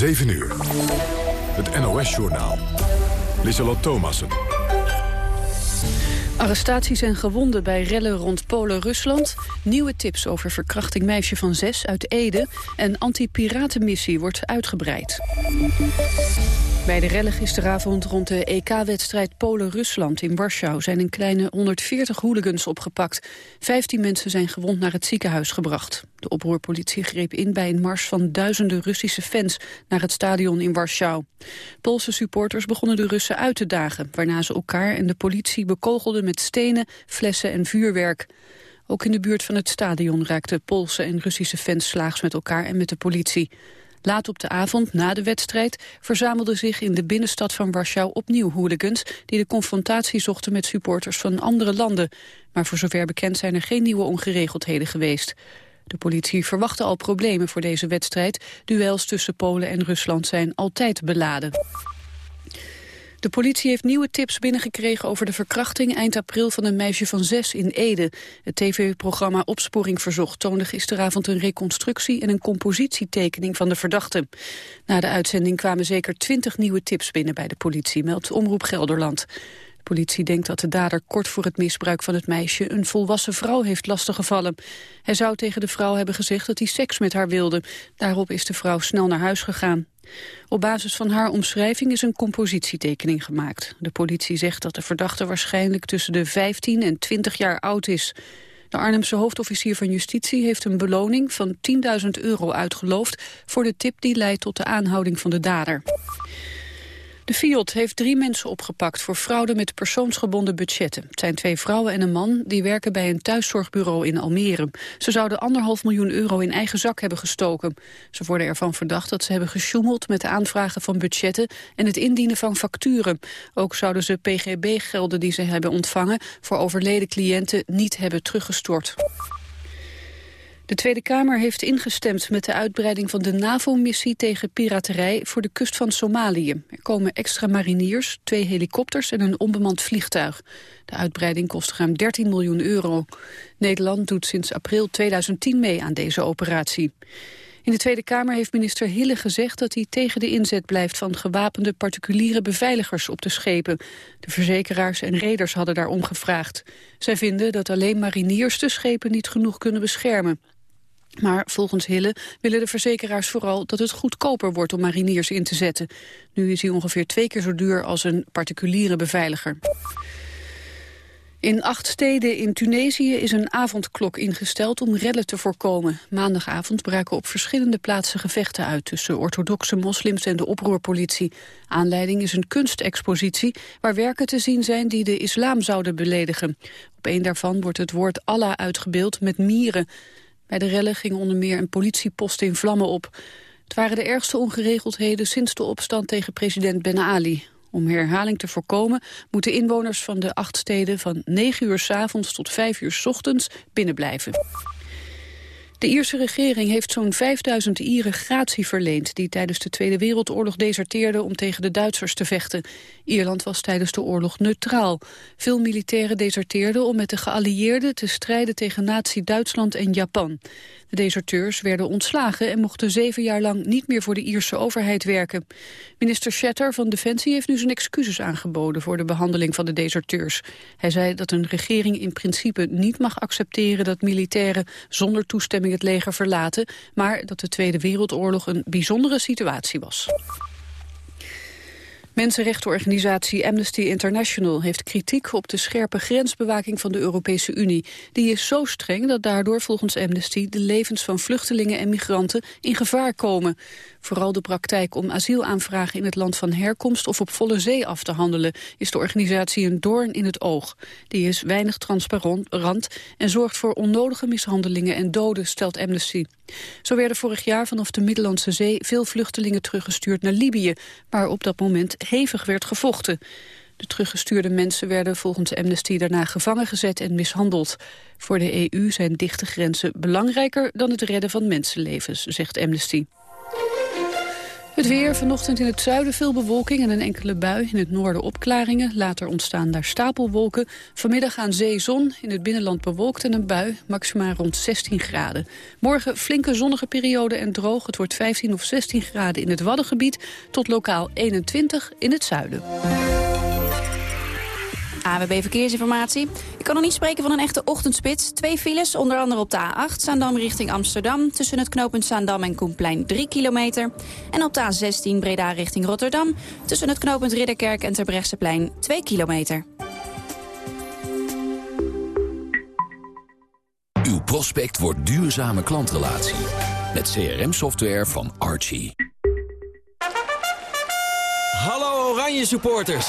7 uur. Het NOS-journaal. Lissalot Thomassen. Arrestaties en gewonden bij rellen rond Polen-Rusland. Nieuwe tips over verkrachting meisje van zes uit Ede. En anti-piratenmissie wordt uitgebreid. Bij de rellen gisteravond rond de EK-wedstrijd Polen-Rusland in Warschau zijn een kleine 140 hooligans opgepakt. 15 mensen zijn gewond naar het ziekenhuis gebracht. De oproerpolitie greep in bij een mars van duizenden Russische fans naar het stadion in Warschau. Poolse supporters begonnen de Russen uit te dagen, waarna ze elkaar en de politie bekogelden met stenen, flessen en vuurwerk. Ook in de buurt van het stadion raakten Poolse en Russische fans slaags met elkaar en met de politie. Laat op de avond, na de wedstrijd, verzamelden zich in de binnenstad van Warschau opnieuw hooligans die de confrontatie zochten met supporters van andere landen. Maar voor zover bekend zijn er geen nieuwe ongeregeldheden geweest. De politie verwachtte al problemen voor deze wedstrijd. Duels tussen Polen en Rusland zijn altijd beladen. De politie heeft nieuwe tips binnengekregen over de verkrachting eind april van een meisje van zes in Ede. Het tv-programma Opsporing Verzocht toonde gisteravond een reconstructie en een compositietekening van de verdachte. Na de uitzending kwamen zeker twintig nieuwe tips binnen bij de politie, meldt Omroep Gelderland. Politie denkt dat de dader kort voor het misbruik van het meisje een volwassen vrouw heeft lastiggevallen. Hij zou tegen de vrouw hebben gezegd dat hij seks met haar wilde. Daarop is de vrouw snel naar huis gegaan. Op basis van haar omschrijving is een compositietekening gemaakt. De politie zegt dat de verdachte waarschijnlijk tussen de 15 en 20 jaar oud is. De Arnhemse hoofdofficier van Justitie heeft een beloning van 10.000 euro uitgeloofd... voor de tip die leidt tot de aanhouding van de dader. De Fiat heeft drie mensen opgepakt voor fraude met persoonsgebonden budgetten. Het zijn twee vrouwen en een man die werken bij een thuiszorgbureau in Almere. Ze zouden anderhalf miljoen euro in eigen zak hebben gestoken. Ze worden ervan verdacht dat ze hebben gesjoemeld met de aanvragen van budgetten en het indienen van facturen. Ook zouden ze PGB-gelden die ze hebben ontvangen voor overleden cliënten niet hebben teruggestort. De Tweede Kamer heeft ingestemd met de uitbreiding van de NAVO-missie tegen piraterij voor de kust van Somalië. Er komen extra mariniers, twee helikopters en een onbemand vliegtuig. De uitbreiding kost ruim 13 miljoen euro. Nederland doet sinds april 2010 mee aan deze operatie. In de Tweede Kamer heeft minister Hille gezegd dat hij tegen de inzet blijft van gewapende particuliere beveiligers op de schepen. De verzekeraars en reders hadden daarom gevraagd. Zij vinden dat alleen mariniers de schepen niet genoeg kunnen beschermen. Maar volgens Hille willen de verzekeraars vooral dat het goedkoper wordt om mariniers in te zetten. Nu is hij ongeveer twee keer zo duur als een particuliere beveiliger. In acht steden in Tunesië is een avondklok ingesteld om rellen te voorkomen. Maandagavond braken op verschillende plaatsen gevechten uit... tussen orthodoxe moslims en de oproerpolitie. Aanleiding is een kunstexpositie waar werken te zien zijn... die de islam zouden beledigen. Op een daarvan wordt het woord Allah uitgebeeld met mieren. Bij de rellen ging onder meer een politiepost in vlammen op. Het waren de ergste ongeregeldheden sinds de opstand tegen president Ben Ali. Om herhaling te voorkomen moeten inwoners van de acht steden van 9 uur s avonds tot 5 uur s ochtends binnenblijven. De Ierse regering heeft zo'n 5000 Ieren gratie verleend... die tijdens de Tweede Wereldoorlog deserteerden om tegen de Duitsers te vechten. Ierland was tijdens de oorlog neutraal. Veel militairen deserteerden om met de geallieerden te strijden tegen nazi-Duitsland en Japan. De deserteurs werden ontslagen en mochten zeven jaar lang niet meer voor de Ierse overheid werken. Minister Shatter van Defensie heeft nu zijn excuses aangeboden voor de behandeling van de deserteurs. Hij zei dat een regering in principe niet mag accepteren dat militairen zonder toestemming het leger verlaten, maar dat de Tweede Wereldoorlog een bijzondere situatie was. Mensenrechtenorganisatie Amnesty International heeft kritiek op de scherpe grensbewaking van de Europese Unie. Die is zo streng dat daardoor volgens Amnesty de levens van vluchtelingen en migranten in gevaar komen. Vooral de praktijk om asielaanvragen in het land van herkomst of op volle zee af te handelen is de organisatie een doorn in het oog. Die is weinig transparant en zorgt voor onnodige mishandelingen en doden, stelt Amnesty. Zo werden vorig jaar vanaf de Middellandse Zee veel vluchtelingen teruggestuurd naar Libië, waar op dat moment hevig werd gevochten. De teruggestuurde mensen werden volgens Amnesty daarna gevangen gezet en mishandeld. Voor de EU zijn dichte grenzen belangrijker dan het redden van mensenlevens, zegt Amnesty. Het weer, vanochtend in het zuiden veel bewolking en een enkele bui. In het noorden opklaringen, later ontstaan daar stapelwolken. Vanmiddag aan zee zon, in het binnenland bewolkt en een bui. Maxima rond 16 graden. Morgen flinke zonnige periode en droog. Het wordt 15 of 16 graden in het Waddengebied... tot lokaal 21 in het zuiden. AWB Verkeersinformatie. Ik kan nog niet spreken van een echte ochtendspits. Twee files, onder andere op de A8, Zaandam richting Amsterdam... tussen het knooppunt Zaandam en Koenplein 3 kilometer. En op de A16 Breda richting Rotterdam... tussen het knooppunt Ridderkerk en Terbrechtseplein 2 kilometer. Uw prospect wordt duurzame klantrelatie. Met CRM-software van Archie. Hallo Oranje supporters!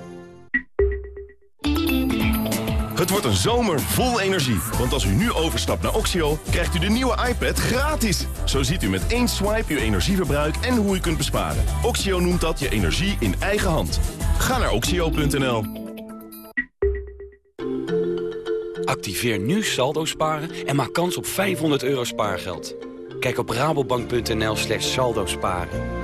Het wordt een zomer vol energie. Want als u nu overstapt naar Oxio, krijgt u de nieuwe iPad gratis. Zo ziet u met één swipe uw energieverbruik en hoe u kunt besparen. Oxio noemt dat je energie in eigen hand. Ga naar oxio.nl. Activeer nu saldo sparen en maak kans op 500 euro spaargeld. Kijk op rabobank.nl slash saldo sparen.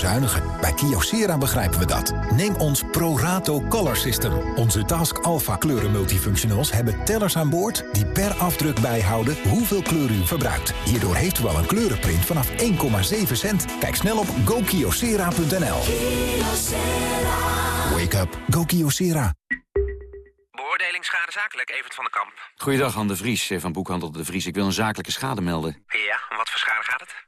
Bezuinigen. Bij Kyocera begrijpen we dat. Neem ons ProRato Color System. Onze Task Alpha kleuren multifunctionals hebben tellers aan boord... die per afdruk bijhouden hoeveel kleur u verbruikt. Hierdoor heeft u al een kleurenprint vanaf 1,7 cent. Kijk snel op gokyocera.nl. Wake up. Go Kyocera. Beoordeling schade zakelijk, Evert van den Kamp. Goeiedag, Han de Vries van Boekhandel de Vries. Ik wil een zakelijke schade melden. Ja, om wat voor schade gaat het?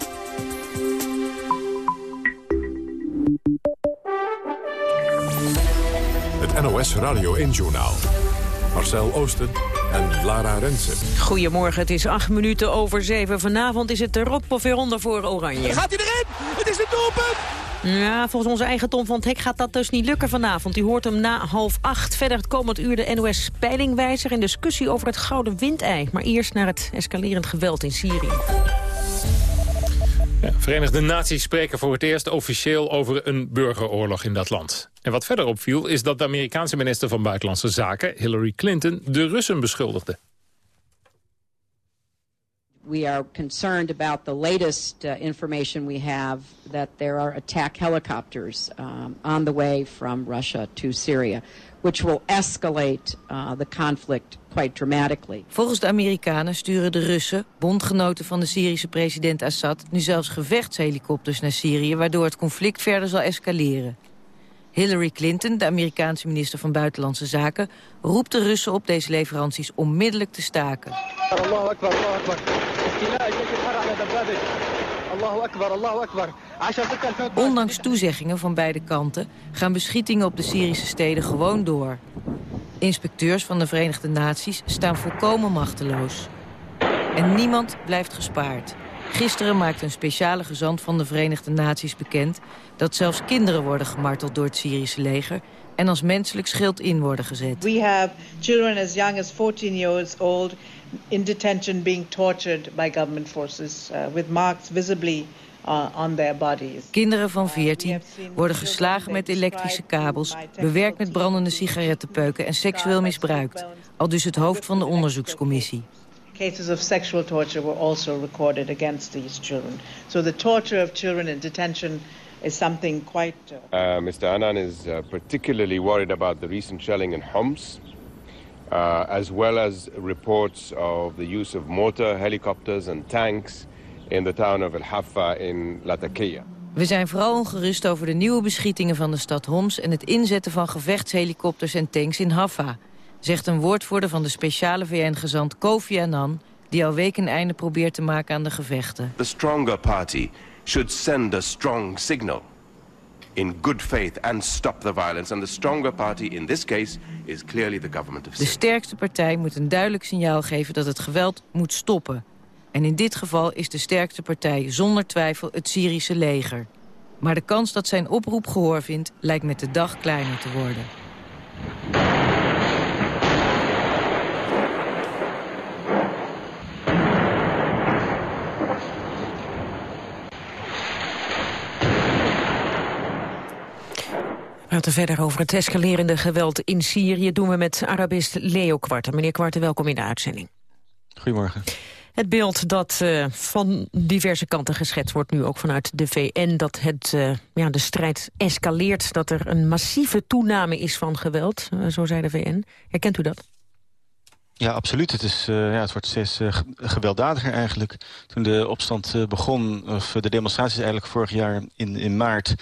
NOS Radio 1-journaal. Marcel Oosten en Lara Rensen. Goedemorgen, het is acht minuten over zeven. Vanavond is het de rotpofferonde voor Oranje. Gaat hij erin? Het is het doelpunt! Ja, volgens onze eigen Tom van het Hek gaat dat dus niet lukken vanavond. U hoort hem na half acht. Verder het komend uur de NOS Peilingwijzer... en discussie over het gouden windei. Maar eerst naar het escalerend geweld in Syrië. Ja, Verenigde Naties spreken voor het eerst officieel over een burgeroorlog in dat land. En wat verder opviel is dat de Amerikaanse minister van Buitenlandse Zaken, Hillary Clinton, de Russen beschuldigde. We are concerned about the latest uh, information we have that there are attack helicopters um, on the way from Russia to Syria, which will escalate uh, the conflict quite dramatically. Volgens de Amerikanen sturen de Russen, bondgenoten van de Syrische president Assad, nu zelfs gevechtshelikopters naar Syrië, waardoor het conflict verder zal escaleren. Hillary Clinton, de Amerikaanse minister van Buitenlandse Zaken... roept de Russen op deze leveranties onmiddellijk te staken. Ondanks toezeggingen van beide kanten gaan beschietingen op de Syrische steden gewoon door. Inspecteurs van de Verenigde Naties staan volkomen machteloos. En niemand blijft gespaard. Gisteren maakte een speciale gezant van de Verenigde Naties bekend... dat zelfs kinderen worden gemarteld door het Syrische leger... en als menselijk schild in worden gezet. We have children as young as 14 years old in detention being tortured by government forces... Uh, with marks visibly uh, on their bodies. Kinderen van 14 worden geslagen met elektrische kabels... bewerkt met brandende sigarettenpeuken en seksueel misbruikt. Al dus het hoofd van de onderzoekscommissie. cases of sexual torture were also recorded against these children. So the torture of children in detention is something quite... Uh... Uh, Mr. Annan is uh, particularly worried about the recent shelling in Homs, uh, as well as reports of the use of mortar, helicopters and tanks in the town of El Haffa in Latakia. We zijn vooral ongerust over de nieuwe beschietingen van de stad Homs... en het inzetten van gevechtshelikopters en tanks in Haffa... zegt een woordvoerder van de speciale VN-gezant Kofi Annan... die al weken een einde probeert te maken aan de gevechten. The stronger party should send a strong signal in good faith and stop the violence. And the stronger party in this case is clearly the government of De sterkste partij moet een duidelijk signaal geven dat het geweld moet stoppen. En in dit geval is de sterkste partij zonder twijfel het Syrische leger. Maar de kans dat zijn oproep gehoor vindt lijkt met de dag kleiner te worden. Praten verder over het escalerende geweld in Syrië. doen we met Arabist Leo Kwarten. Meneer Kwarten, welkom in de uitzending. Goedemorgen. Het beeld dat uh, van diverse kanten geschetst wordt, nu ook vanuit de VN... dat het, uh, ja, de strijd escaleert, dat er een massieve toename is van geweld. Uh, zo zei de VN. Herkent u dat? Ja, absoluut. Het, is, ja, het wordt steeds gewelddadiger eigenlijk. Toen de opstand begon, of de demonstraties eigenlijk vorig jaar in, in maart...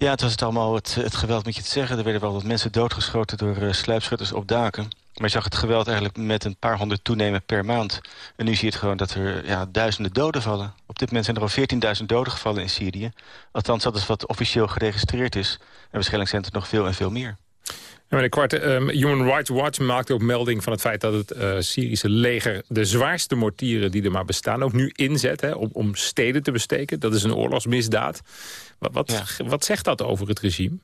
Ja, het was het allemaal het, het geweld, moet je het zeggen. Er werden wel wat mensen doodgeschoten door uh, sluipschutters op daken. Maar je zag het geweld eigenlijk met een paar honderd toenemen per maand. En nu zie je het gewoon dat er ja, duizenden doden vallen. Op dit moment zijn er al 14.000 doden gevallen in Syrië. Althans, dat is wat officieel geregistreerd is. En waarschijnlijk zijn er nog veel en veel meer. Meneer Kwart, um, Human Rights Watch maakt ook melding van het feit dat het uh, Syrische leger de zwaarste mortieren die er maar bestaan ook nu inzet hè, om, om steden te besteken. Dat is een oorlogsmisdaad. Wat, wat, ja. wat zegt dat over het regime?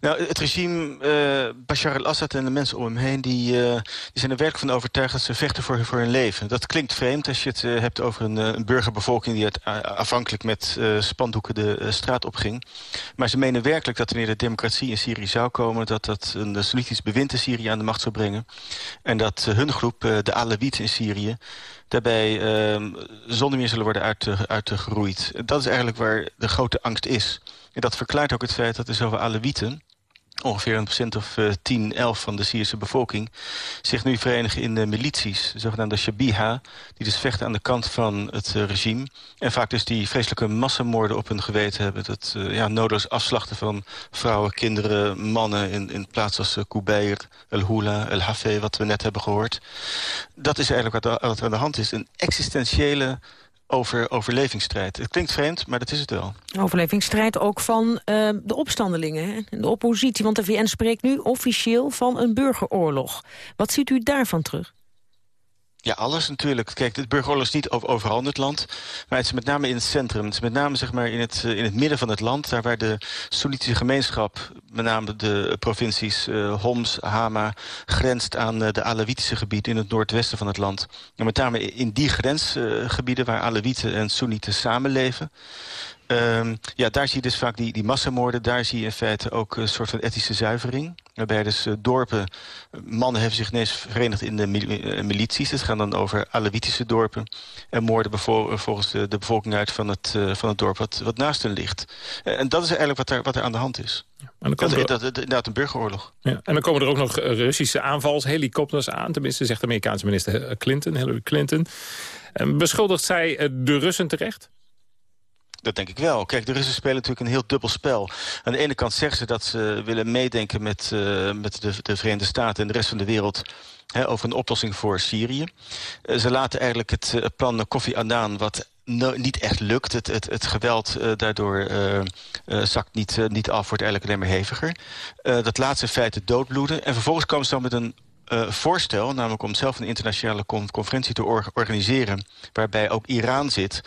Nou, het regime, uh, Bashar al-Assad en de mensen om hem heen... Die, uh, die zijn er werkelijk van overtuigd dat ze vechten voor, hun leven. Dat klinkt vreemd als je het uh, hebt over een, een, burgerbevolking... die het, afhankelijk met spandoeken de straat opging. Maar ze menen werkelijk dat wanneer de democratie in Syrië zou komen... dat dat een Soenitisch bewind in Syrië aan de macht zou brengen. En dat hun groep, de Alawieten in Syrië daarbij uh, zonder meer zullen worden uitgeroeid. Uit dat is eigenlijk waar de grote angst is. En dat verklaart ook het feit dat er zoveel Alewieten ongeveer een procent of uh, 10, 11 van de Syrische bevolking... zich nu verenigen in de milities, de zogenaamde Shabiha... die dus vechten aan de kant van het uh, regime. En vaak dus die vreselijke massamoorden op hun geweten hebben. Dat uh, ja, nodeloos afslachten van vrouwen, kinderen, mannen... in, in plaats als Kubayr, El Hula, El Hafeh, wat we net hebben gehoord. Dat is eigenlijk wat, wat er aan de hand is. Een existentiële over overlevingsstrijd. Het klinkt vreemd, maar dat is het wel. Overlevingsstrijd ook van uh, de opstandelingen, de oppositie. Want de VN spreekt nu officieel van een burgeroorlog. Wat ziet u daarvan terug? Ja, alles natuurlijk. Kijk, de burgeroorlog is niet overal in het land. Maar het is met name in het centrum. Het is met name zeg maar, in, het, in het midden van het land. Daar waar de Soenitische gemeenschap, met name de provincies uh, Homs, Hama... grenst aan uh, de Alawitische gebieden in het noordwesten van het land. En met name in die grensgebieden waar Alawieten en Soenieten samenleven... Um, ja, daar zie je dus vaak die, die massamoorden. Daar zie je in feite ook een soort van etnische zuivering. Waarbij dus uh, dorpen, mannen hebben zich ineens verenigd in de mil milities. Het gaan dan over Alawitische dorpen. En moorden volgens de, de, bevolking uit van het, uh, van het dorp wat, wat naast hen ligt. Uh, en dat is eigenlijk wat er, wat er aan de hand is. Ja, dan dat, er... dat, dat, inderdaad een burgeroorlog. Ja, en dan komen er ook nog Russische aanvalshelikopters aan. Tenminste, zegt de Amerikaanse minister Clinton, Hillary Clinton. beschuldigt zij de Russen terecht? Dat denk ik wel. Kijk, de Russen spelen natuurlijk een heel dubbel spel. Aan de ene kant zeggen ze dat ze willen meedenken met, uh, met de, de Verenigde Staten en de rest van de wereld... Hè, over een oplossing voor Syrië. Uh, ze laten eigenlijk het uh, plan Kofi Annan... wat niet echt lukt. Het, het, geweld daardoor zakt niet, niet af, wordt eigenlijk alleen maar heviger. dat laat ze in feite doodbloeden. En vervolgens komen ze dan met een voorstel, namelijk om zelf een internationale con conferentie te or organiseren... waarbij ook Iran zit...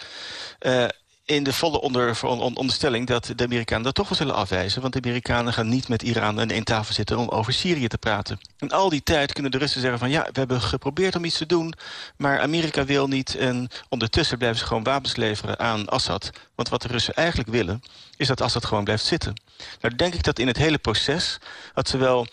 in de volle onder, on, onderstelling dat de Amerikanen dat toch wel zullen afwijzen. Want de Amerikanen gaan niet met Iran aan één tafel zitten om over Syrië te praten. En al die tijd kunnen de Russen zeggen van ja, we hebben geprobeerd om iets te doen, maar Amerika wil niet. En ondertussen blijven ze gewoon wapens leveren aan Assad. Want wat de Russen eigenlijk willen, is dat Assad gewoon blijft zitten. Nou denk ik dat in het hele proces... dat, ze wel,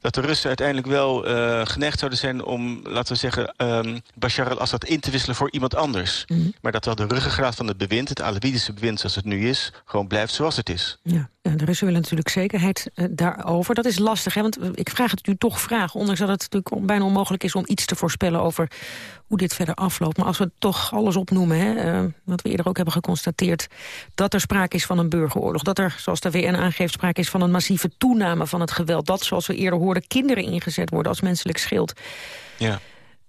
dat de Russen uiteindelijk wel uh, geneigd zouden zijn om, laten we zeggen... Um, Bashar al-Assad in te wisselen voor iemand anders. Mm -hmm. Maar dat wel de ruggengraat van het bewind, het Alawitische bewind zoals het nu is... gewoon blijft zoals het is. Ja, de Russen willen natuurlijk zekerheid uh, daarover. Dat is lastig, hè? want ik vraag het u toch vragen... ondanks dat het natuurlijk bijna onmogelijk is om iets te voorspellen... over hoe dit verder afloopt. Maar als we toch alles opnoemen, hè, uh, wat we eerder ook hebben geconstateerd... dat er sprake is van een burgeroorlog. Dat er, zoals de VN aangeeft, sprake is van een massieve toename van het geweld. Dat, zoals we eerder hoorden, kinderen ingezet worden als menselijk schild. Ja.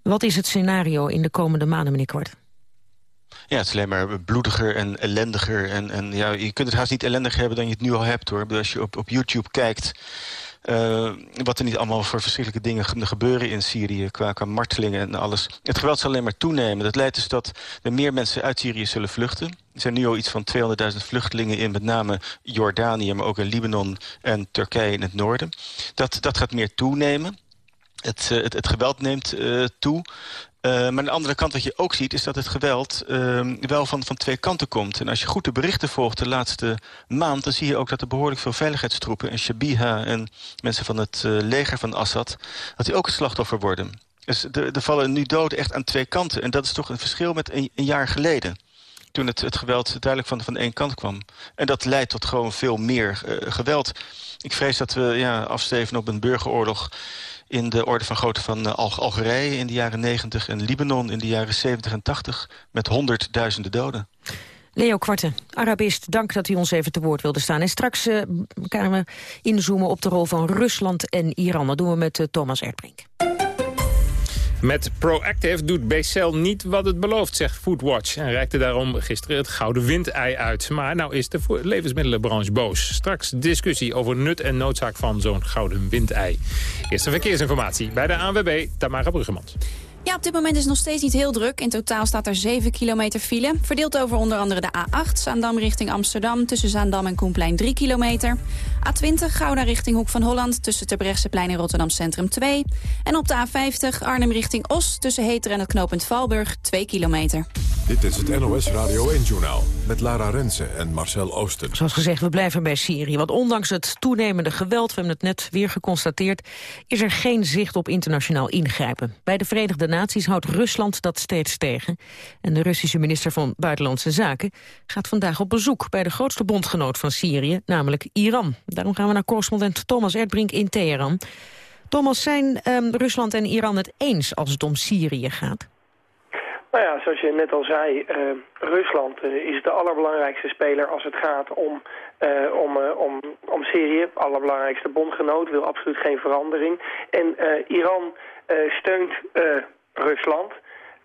Wat is het scenario in de komende maanden, meneer Kwart? Ja, het is alleen maar bloediger en ellendiger. En, en ja, je kunt het haast niet ellendiger hebben dan je het nu al hebt. hoor. Als je op, op YouTube kijkt uh, wat er niet allemaal voor verschrikkelijke dingen gebeuren in Syrië... Qua, martelingen en alles. Het geweld zal alleen maar toenemen. Dat leidt dus dat er meer mensen uit Syrië zullen vluchten. Er zijn nu al iets van 200.000 vluchtelingen in met name Jordanië... maar ook in Libanon en Turkije in het noorden. Dat, dat gaat meer toenemen. Het, het, het, geweld neemt uh, toe. Uh, maar aan de andere kant wat je ook ziet... is dat het geweld uh, wel van, van twee kanten komt. En als je goed de berichten volgt de laatste maand... dan zie je ook dat er behoorlijk veel veiligheidstroepen... en Shabiha en mensen van het uh, leger van Assad... dat die ook het slachtoffer worden. Dus er, vallen nu doden echt aan twee kanten. En dat is toch een verschil met een, een jaar geleden toen het, het geweld duidelijk van, van één kant kwam. En dat leidt tot gewoon veel meer uh, geweld. Ik vrees dat we ja, afsteven op een burgeroorlog in de orde van grootte van uh, Algerije in de jaren 90... en Libanon in de jaren 70 en 80 met honderdduizenden doden. Leo Kwarte, Arabist, dank dat u ons even te woord wilde staan. En straks uh, gaan we inzoomen op de rol van Rusland en Iran. Dat doen we met uh, Thomas Erdbrink. Met Proactive doet Becel niet wat het belooft, zegt Foodwatch. En reikte daarom gisteren het gouden windei uit. Maar nou is de levensmiddelenbranche boos. Straks discussie over nut en noodzaak van zo'n gouden windei. Eerste verkeersinformatie bij de ANWB, Tamara Bruggemans. Ja, op dit moment is het nog steeds niet heel druk. In totaal staat er 7 kilometer file. Verdeeld over onder andere de A8, Zaandam richting Amsterdam... tussen Zaandam en Koenplein 3 kilometer. A20, Gouda richting Hoek van Holland... tussen Terbrechtseplein en Rotterdam Centrum 2. En op de A50, Arnhem richting Os... tussen Heter en het knooppunt Valburg 2 kilometer. Dit is het NOS Radio 1-journaal met Lara Rensen en Marcel Oosten. Zoals gezegd, we blijven bij Syrië. Want ondanks het toenemende geweld, we hebben het net weer geconstateerd... is er geen zicht op internationaal ingrijpen. Bij de Verenigde Naties houdt Rusland dat steeds tegen. En de Russische minister van Buitenlandse Zaken gaat vandaag op bezoek... bij de grootste bondgenoot van Syrië, namelijk Iran. Daarom gaan we naar correspondent Thomas Erdbrink in Teheran. Thomas, zijn um, Rusland en Iran het eens als het om Syrië gaat? Nou ja, zoals je net al zei, uh, Rusland uh, is de allerbelangrijkste speler als het gaat om, uh, om, om, om Syrië. Allerbelangrijkste bondgenoot, wil absoluut geen verandering. En Iran steunt Rusland,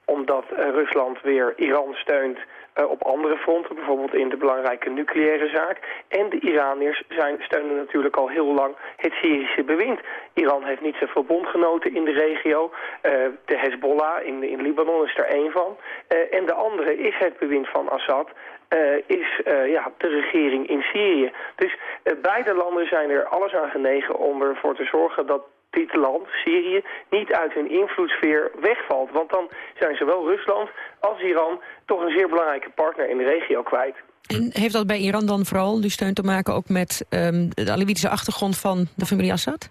omdat Rusland weer Iran steunt op andere fronten, bijvoorbeeld in de belangrijke nucleaire zaak. En de Iraniërs zijn, steunen natuurlijk al heel lang het Syrische bewind. Iran heeft niet zoveel bondgenoten in de regio. Uh, de Hezbollah in, in Libanon is er één van. Uh, en de andere is het bewind van Assad. Is ja, de regering in Syrië. Dus beide landen zijn er alles aan genegen om ervoor te zorgen dat dit land, Syrië, niet uit hun invloedssfeer wegvalt. Want dan zijn zowel Rusland als Iran toch een zeer belangrijke partner in de regio kwijt. En heeft dat bij Iran dan vooral die steun te maken ook met um, de Alevitische achtergrond van de familie Assad?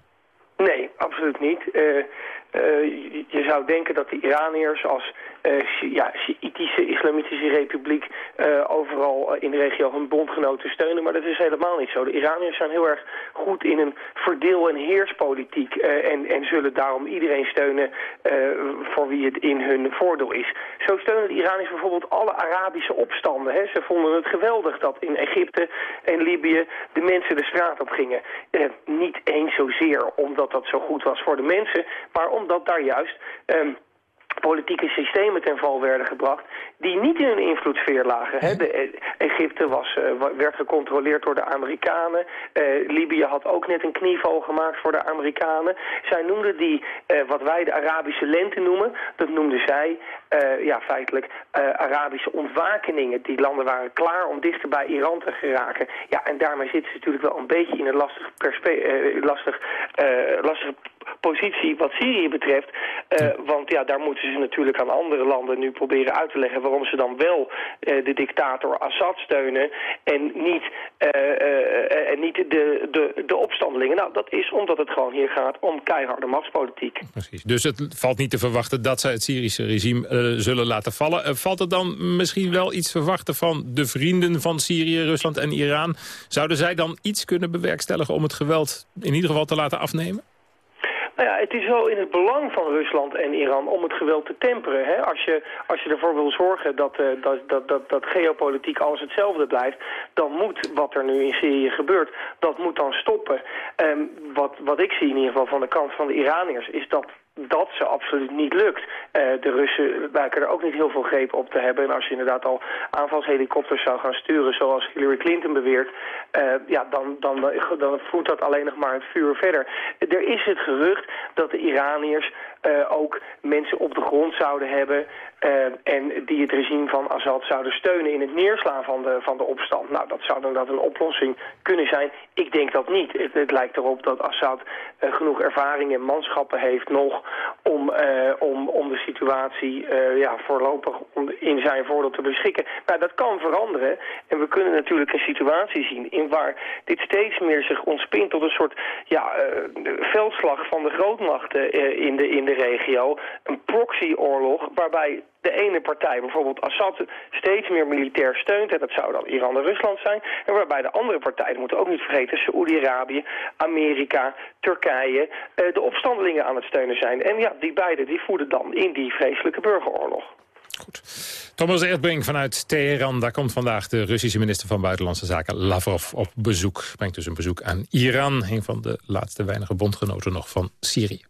Nee, absoluut niet. Uh, uh, je, je zou denken dat de Iraniërs als uh, ja, Shiïtische Islamitische Republiek uh, overal in de regio hun bondgenoten steunen. Maar dat is helemaal niet zo. De Iraniërs zijn heel erg goed in een verdeel- en heerspolitiek en, en zullen daarom iedereen steunen voor wie het in hun voordeel is. Zo steunen de Iraniërs bijvoorbeeld alle Arabische opstanden. Hè. Ze vonden het geweldig dat in Egypte en Libië de mensen de straat op gingen. niet eens zozeer omdat dat zo goed was voor de mensen, maar omdat daar juist... Um, politieke systemen ten val werden gebracht die niet in hun invloedssfeer lagen. Hè. De, Egypte was, uh, werd gecontroleerd door de Amerikanen. Uh, Libië had ook net een knieval gemaakt voor de Amerikanen. Zij noemden die, wat wij de Arabische lente noemen, dat noemden zij ja, feitelijk Arabische ontwakeningen. Die landen waren klaar om dichter bij Iran te geraken. Ja, en daarmee zitten ze natuurlijk wel een beetje in een lastig, lastig, lastig positie wat Syrië betreft. want ja, daar moeten ze natuurlijk aan andere landen nu proberen uit te leggen waarom ze dan wel de dictator Assad steunen en niet, en niet de, de, de opstandelingen. Nou, dat is omdat het gewoon hier gaat om keiharde machtspolitiek. Precies. Dus het valt niet te verwachten dat zij het Syrische regime zullen laten vallen. valt er dan misschien wel iets verwachten van de vrienden van Syrië, Rusland en Iran? Zouden zij dan iets kunnen bewerkstelligen om het geweld in ieder geval te laten afnemen? Nou ja, het is wel in het belang van Rusland en Iran om het geweld te temperen. Hè? Als, je, als je ervoor wil zorgen dat, uh, dat, dat, dat, dat geopolitiek alles hetzelfde blijft... dan moet wat er nu in Syrië gebeurt, dat moet dan stoppen. Um, wat, wat ik zie in ieder geval van de kant van de Iraniërs... is dat dat ze absoluut niet lukt. Uh, de Russen lijken er ook niet heel veel greep op te hebben. En als je inderdaad al aanvalshelikopters zou gaan sturen, zoals Hillary Clinton beweert... Uh, ja, dan, dan, dan voert dat alleen nog maar het vuur verder. Er is het gerucht dat de Iraniërs ook mensen op de grond zouden hebben... Uh, en die het regime van Assad zouden steunen in het neerslaan van de, van de opstand. Nou, dat zou dan dat een oplossing kunnen zijn. Ik denk dat niet. Het, lijkt erop dat Assad uh, genoeg ervaring en manschappen heeft nog... om, om, om de situatie ja, voorlopig in zijn voordeel te beschikken. Nou, dat kan veranderen. En we kunnen natuurlijk een situatie zien in waar dit steeds meer zich ontspint... tot een soort ja, veldslag van de grootmachten in de, in de regio. Een proxyoorlog waarbij de ene partij, bijvoorbeeld Assad, steeds meer militair steunt. En dat zou dan Iran en Rusland zijn. En waarbij de andere partijen, dat moeten we ook niet vergeten, Saoedi-Arabië, Amerika, Turkije, eh, de opstandelingen aan het steunen zijn. En ja, die beide die voeden dan in die vreselijke burgeroorlog. Goed. Thomas Erdbrink vanuit Teheran. Daar komt vandaag de Russische minister van Buitenlandse Zaken Lavrov op bezoek. Brengt dus een bezoek aan Iran, een van de laatste weinige bondgenoten nog van Syrië.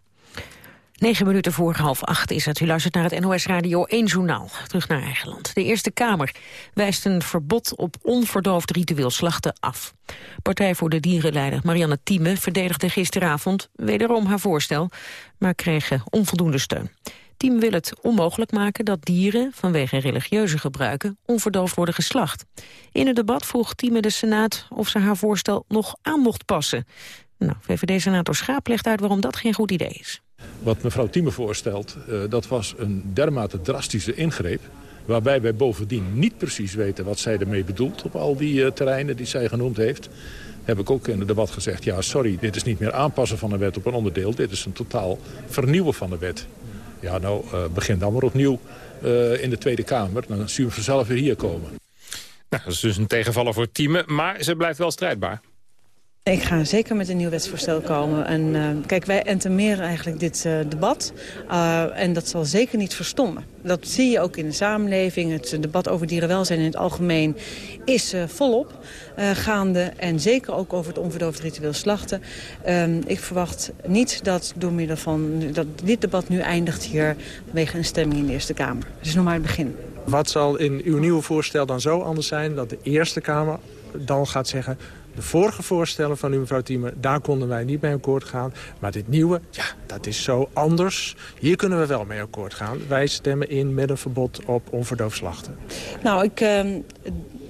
Negen minuten voor half acht is het. U luistert naar het NOS Radio 1 Journaal. Terug naar eigen land. De Eerste Kamer wijst een verbod op onverdoofd ritueel slachten af. Partij voor de Dierenleider Marianne Thieme verdedigde gisteravond wederom haar voorstel, maar kreeg onvoldoende steun. Thieme wil het onmogelijk maken dat dieren vanwege religieuze gebruiken onverdoofd worden geslacht. In het debat vroeg Thieme de Senaat of ze haar voorstel nog aan mocht passen. Nou, VVD-senator Schaap legt uit waarom dat geen goed idee is. Wat mevrouw Thieme voorstelt, uh, dat was een dermate drastische ingreep... waarbij wij bovendien niet precies weten wat zij ermee bedoelt... op al die uh, terreinen die zij genoemd heeft. Heb ik ook in het debat gezegd, ja sorry, dit is niet meer aanpassen van een wet op een onderdeel. Dit is een totaal vernieuwen van de wet. Ja, nou, uh, begin dan maar opnieuw in de Tweede Kamer. Dan zien we vanzelf weer hier komen. Nou, dat is dus een tegenvaller voor Thieme, maar ze blijft wel strijdbaar. Ik ga zeker met een nieuw wetsvoorstel komen. En uh, kijk, wij entameren eigenlijk dit uh, debat. Uh, en dat zal zeker niet verstommen. Dat zie je ook in de samenleving. Het debat over dierenwelzijn in het algemeen is volop gaande. En zeker ook over het onverdoofd ritueel slachten. Ehm, ik verwacht niet dat door middel van dat dit debat nu eindigt hier... vanwege een stemming in de Eerste Kamer. Het is nog maar het begin. Wat zal in uw nieuwe voorstel dan zo anders zijn... dat de Eerste Kamer dan gaat zeggen de vorige voorstellen van u, mevrouw Thieme, daar konden wij niet mee akkoord gaan. Maar dit nieuwe, ja, dat is zo anders. Hier kunnen we wel mee akkoord gaan. Wij stemmen in met een verbod op onverdoofd slachten. Nou, ik, uh,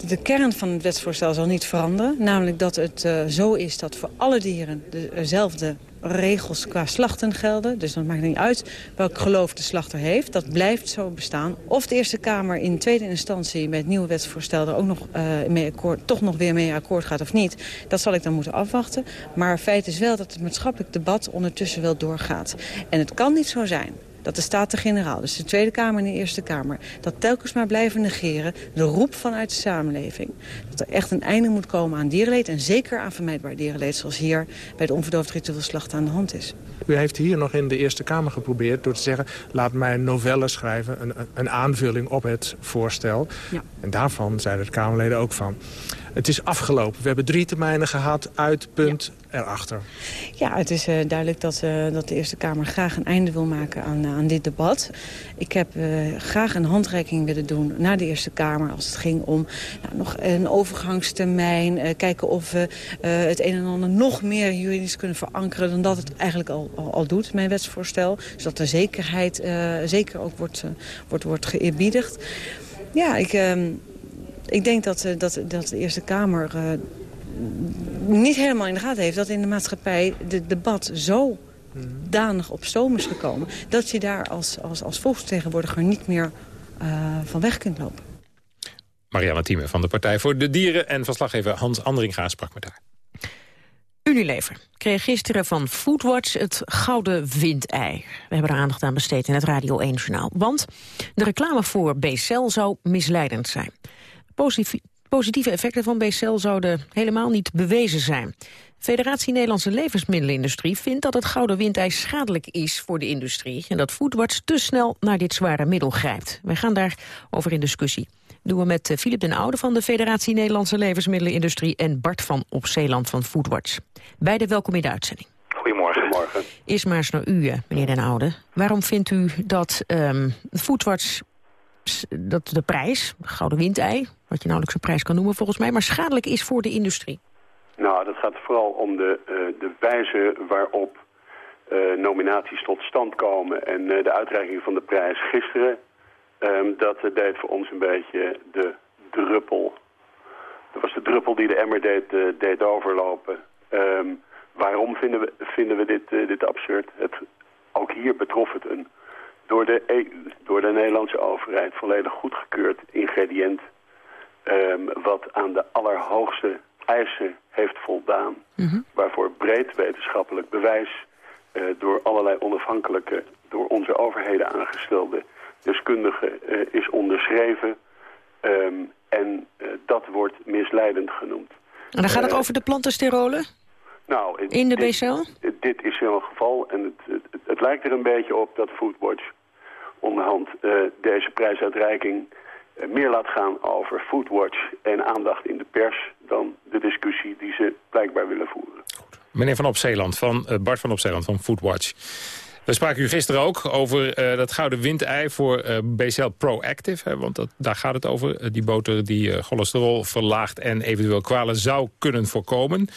de kern van het wetsvoorstel zal niet veranderen. Namelijk dat het uh, zo is dat voor alle dieren dezelfde regels qua slachten gelden. Dus dat maakt niet uit welk geloof de slachter heeft. Dat blijft zo bestaan. Of de Eerste Kamer in tweede instantie met het nieuwe wetsvoorstel... er ook nog, uh, mee akkoord, toch nog weer mee akkoord gaat of niet... dat zal ik dan moeten afwachten. Maar feit is wel dat het maatschappelijk debat ondertussen wel doorgaat. En het kan niet zo zijn dat de Staten-Generaal, dus de Tweede Kamer en de Eerste Kamer... dat telkens maar blijven negeren, de roep vanuit de samenleving... dat er echt een einde moet komen aan dierenleed... en zeker aan vermijdbaar dierenleed, zoals hier bij de onverdoofd ritueel slacht aan de hand is. U heeft hier nog in de Eerste Kamer geprobeerd door te zeggen... laat mij een novelle schrijven, een, een aanvulling op het voorstel. Ja. En daarvan zeiden de Kamerleden ook van... Het is afgelopen. We hebben drie termijnen gehad, uit, punt, erachter. Ja, het is uh, duidelijk dat, uh, dat de Eerste Kamer graag een einde wil maken aan, uh, aan dit debat. Ik heb graag een handreiking willen doen naar de Eerste Kamer... als het ging om nou, nog een overgangstermijn. kijken of we het een en ander nog meer juridisch kunnen verankeren... dan dat het eigenlijk al, al, al doet, mijn wetsvoorstel. Zodat de zekerheid zeker ook wordt, wordt, wordt geëerbiedigd. Ja, ik... Ik denk dat, dat, dat de Eerste Kamer uh, niet helemaal in de gaten heeft... dat in de maatschappij het debat zo zodanig op stoom is gekomen... dat je daar als, als, als volksvertegenwoordiger niet meer uh, van weg kunt lopen. Marianne Thieme van de Partij voor de Dieren... en verslaggever Hans Andringa sprak met haar. Unilever kreeg gisteren van Foodwatch het gouden windei. We hebben er aandacht aan besteed in het Radio 1-journaal. Want de reclame voor B-cel zou misleidend zijn. Positieve effecten van B-cel zouden helemaal niet bewezen zijn. Federatie Nederlandse Levensmiddelenindustrie vindt dat het gouden windei schadelijk is voor de industrie... en dat Foodwatch te snel naar dit zware middel grijpt. Wij gaan daarover in discussie doen we met Filip eh, den Oude van de Federatie Nederlandse Levensmiddelenindustrie... en Bart van Op Zeeland van Foodwatch. Beide welkom in de uitzending. Goedemorgen. Goedemorgen. Eerst maar eens naar u, eh, meneer den Oude. Waarom vindt u dat um, Foodwatch dat de prijs, gouden windei... wat je nauwelijks een prijs kan noemen volgens mij... maar schadelijk is voor de industrie? Nou, dat gaat vooral om de, uh, de wijze waarop uh, nominaties tot stand komen... en uh, de uitreiking van de prijs gisteren Um, dat deed voor ons een beetje de druppel. Dat was de druppel die de emmer deed, deed overlopen. Um, waarom vinden we, vinden we dit, dit absurd? Het, ook hier betrof het een door de EU, door de Nederlandse overheid volledig goedgekeurd ingrediënt... Um, wat aan de allerhoogste eisen heeft voldaan. Mm -hmm. Waarvoor breed wetenschappelijk bewijs uh, door allerlei onafhankelijke, door onze overheden aangestelde deskundige uh, is onderschreven. Um, en uh, dat wordt misleidend genoemd. En dan gaat het over de plantensterolen? Nou, het, in de dit, BCL? Dit is wel een geval. En het, het, het, lijkt er een beetje op dat Foodwatch onderhand deze prijsuitreiking meer laat gaan over Foodwatch en aandacht in de pers dan de discussie die ze blijkbaar willen voeren. Goed. Meneer Van Opzeeland, van Bart van Opzeeland van Foodwatch. We spraken u gisteren ook over uh, dat gouden windei voor uh, BCL Proactive. Hè, want dat, daar gaat het over. Uh, die boter die cholesterol verlaagt en eventueel kwalen zou kunnen voorkomen.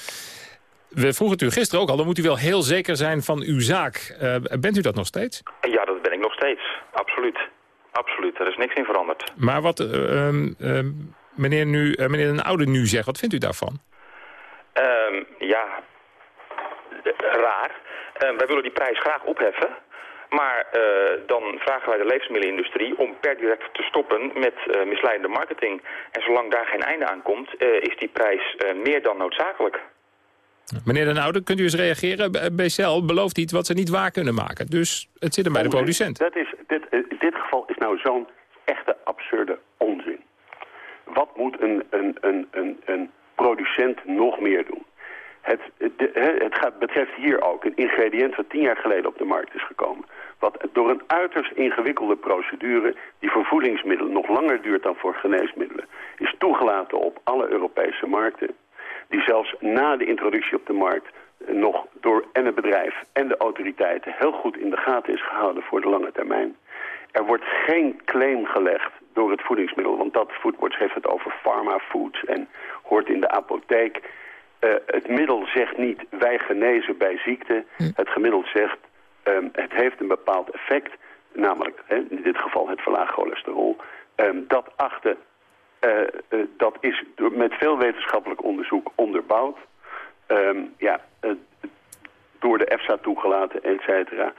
We vroegen het u gisteren ook al, dan moet u wel heel zeker zijn van uw zaak. bent u dat nog steeds? Ja, dat ben ik nog steeds. Absoluut. Absoluut, er is niks in veranderd. Maar wat ehm, ehm, meneer, nu, meneer Den Oude nu zegt, wat vindt u daarvan? Um, ja, raar. Uh, wij willen die prijs graag opheffen. Maar uh, dan vragen wij de levensmiddelenindustrie om per direct te stoppen met uh, misleidende marketing. En zolang daar geen einde aan komt, is die prijs meer dan noodzakelijk. Meneer Den Oude, kunt u eens reageren? BCL belooft iets wat ze niet waar kunnen maken. Dus het zit er bij de producent. Dat is, dit, dit geval nou zo'n echte absurde onzin. Wat moet een, een, een, een, een producent nog meer doen? Het, het gaat, betreft hier ook een ingrediënt wat tien jaar geleden op de markt is gekomen. Wat door een uiterst ingewikkelde procedure, die voor voedingsmiddelen nog langer duurt dan voor geneesmiddelen, is toegelaten op alle Europese markten. Die zelfs na de introductie op de markt nog door en het bedrijf en de autoriteiten heel goed in de gaten is gehouden voor de lange termijn. Er wordt geen claim gelegd door het voedingsmiddel, want dat Foodwatch heeft het over pharma foods en hoort in de apotheek. Uh, het middel zegt niet wij genezen bij ziekte. Hm. Het gemiddeld zegt um, het heeft een bepaald effect. Namelijk hè, in dit geval het verlaagd cholesterol. Um, dat achter uh, uh, dat is met veel wetenschappelijk onderzoek onderbouwd. Um, ja, door de EFSA toegelaten, et cetera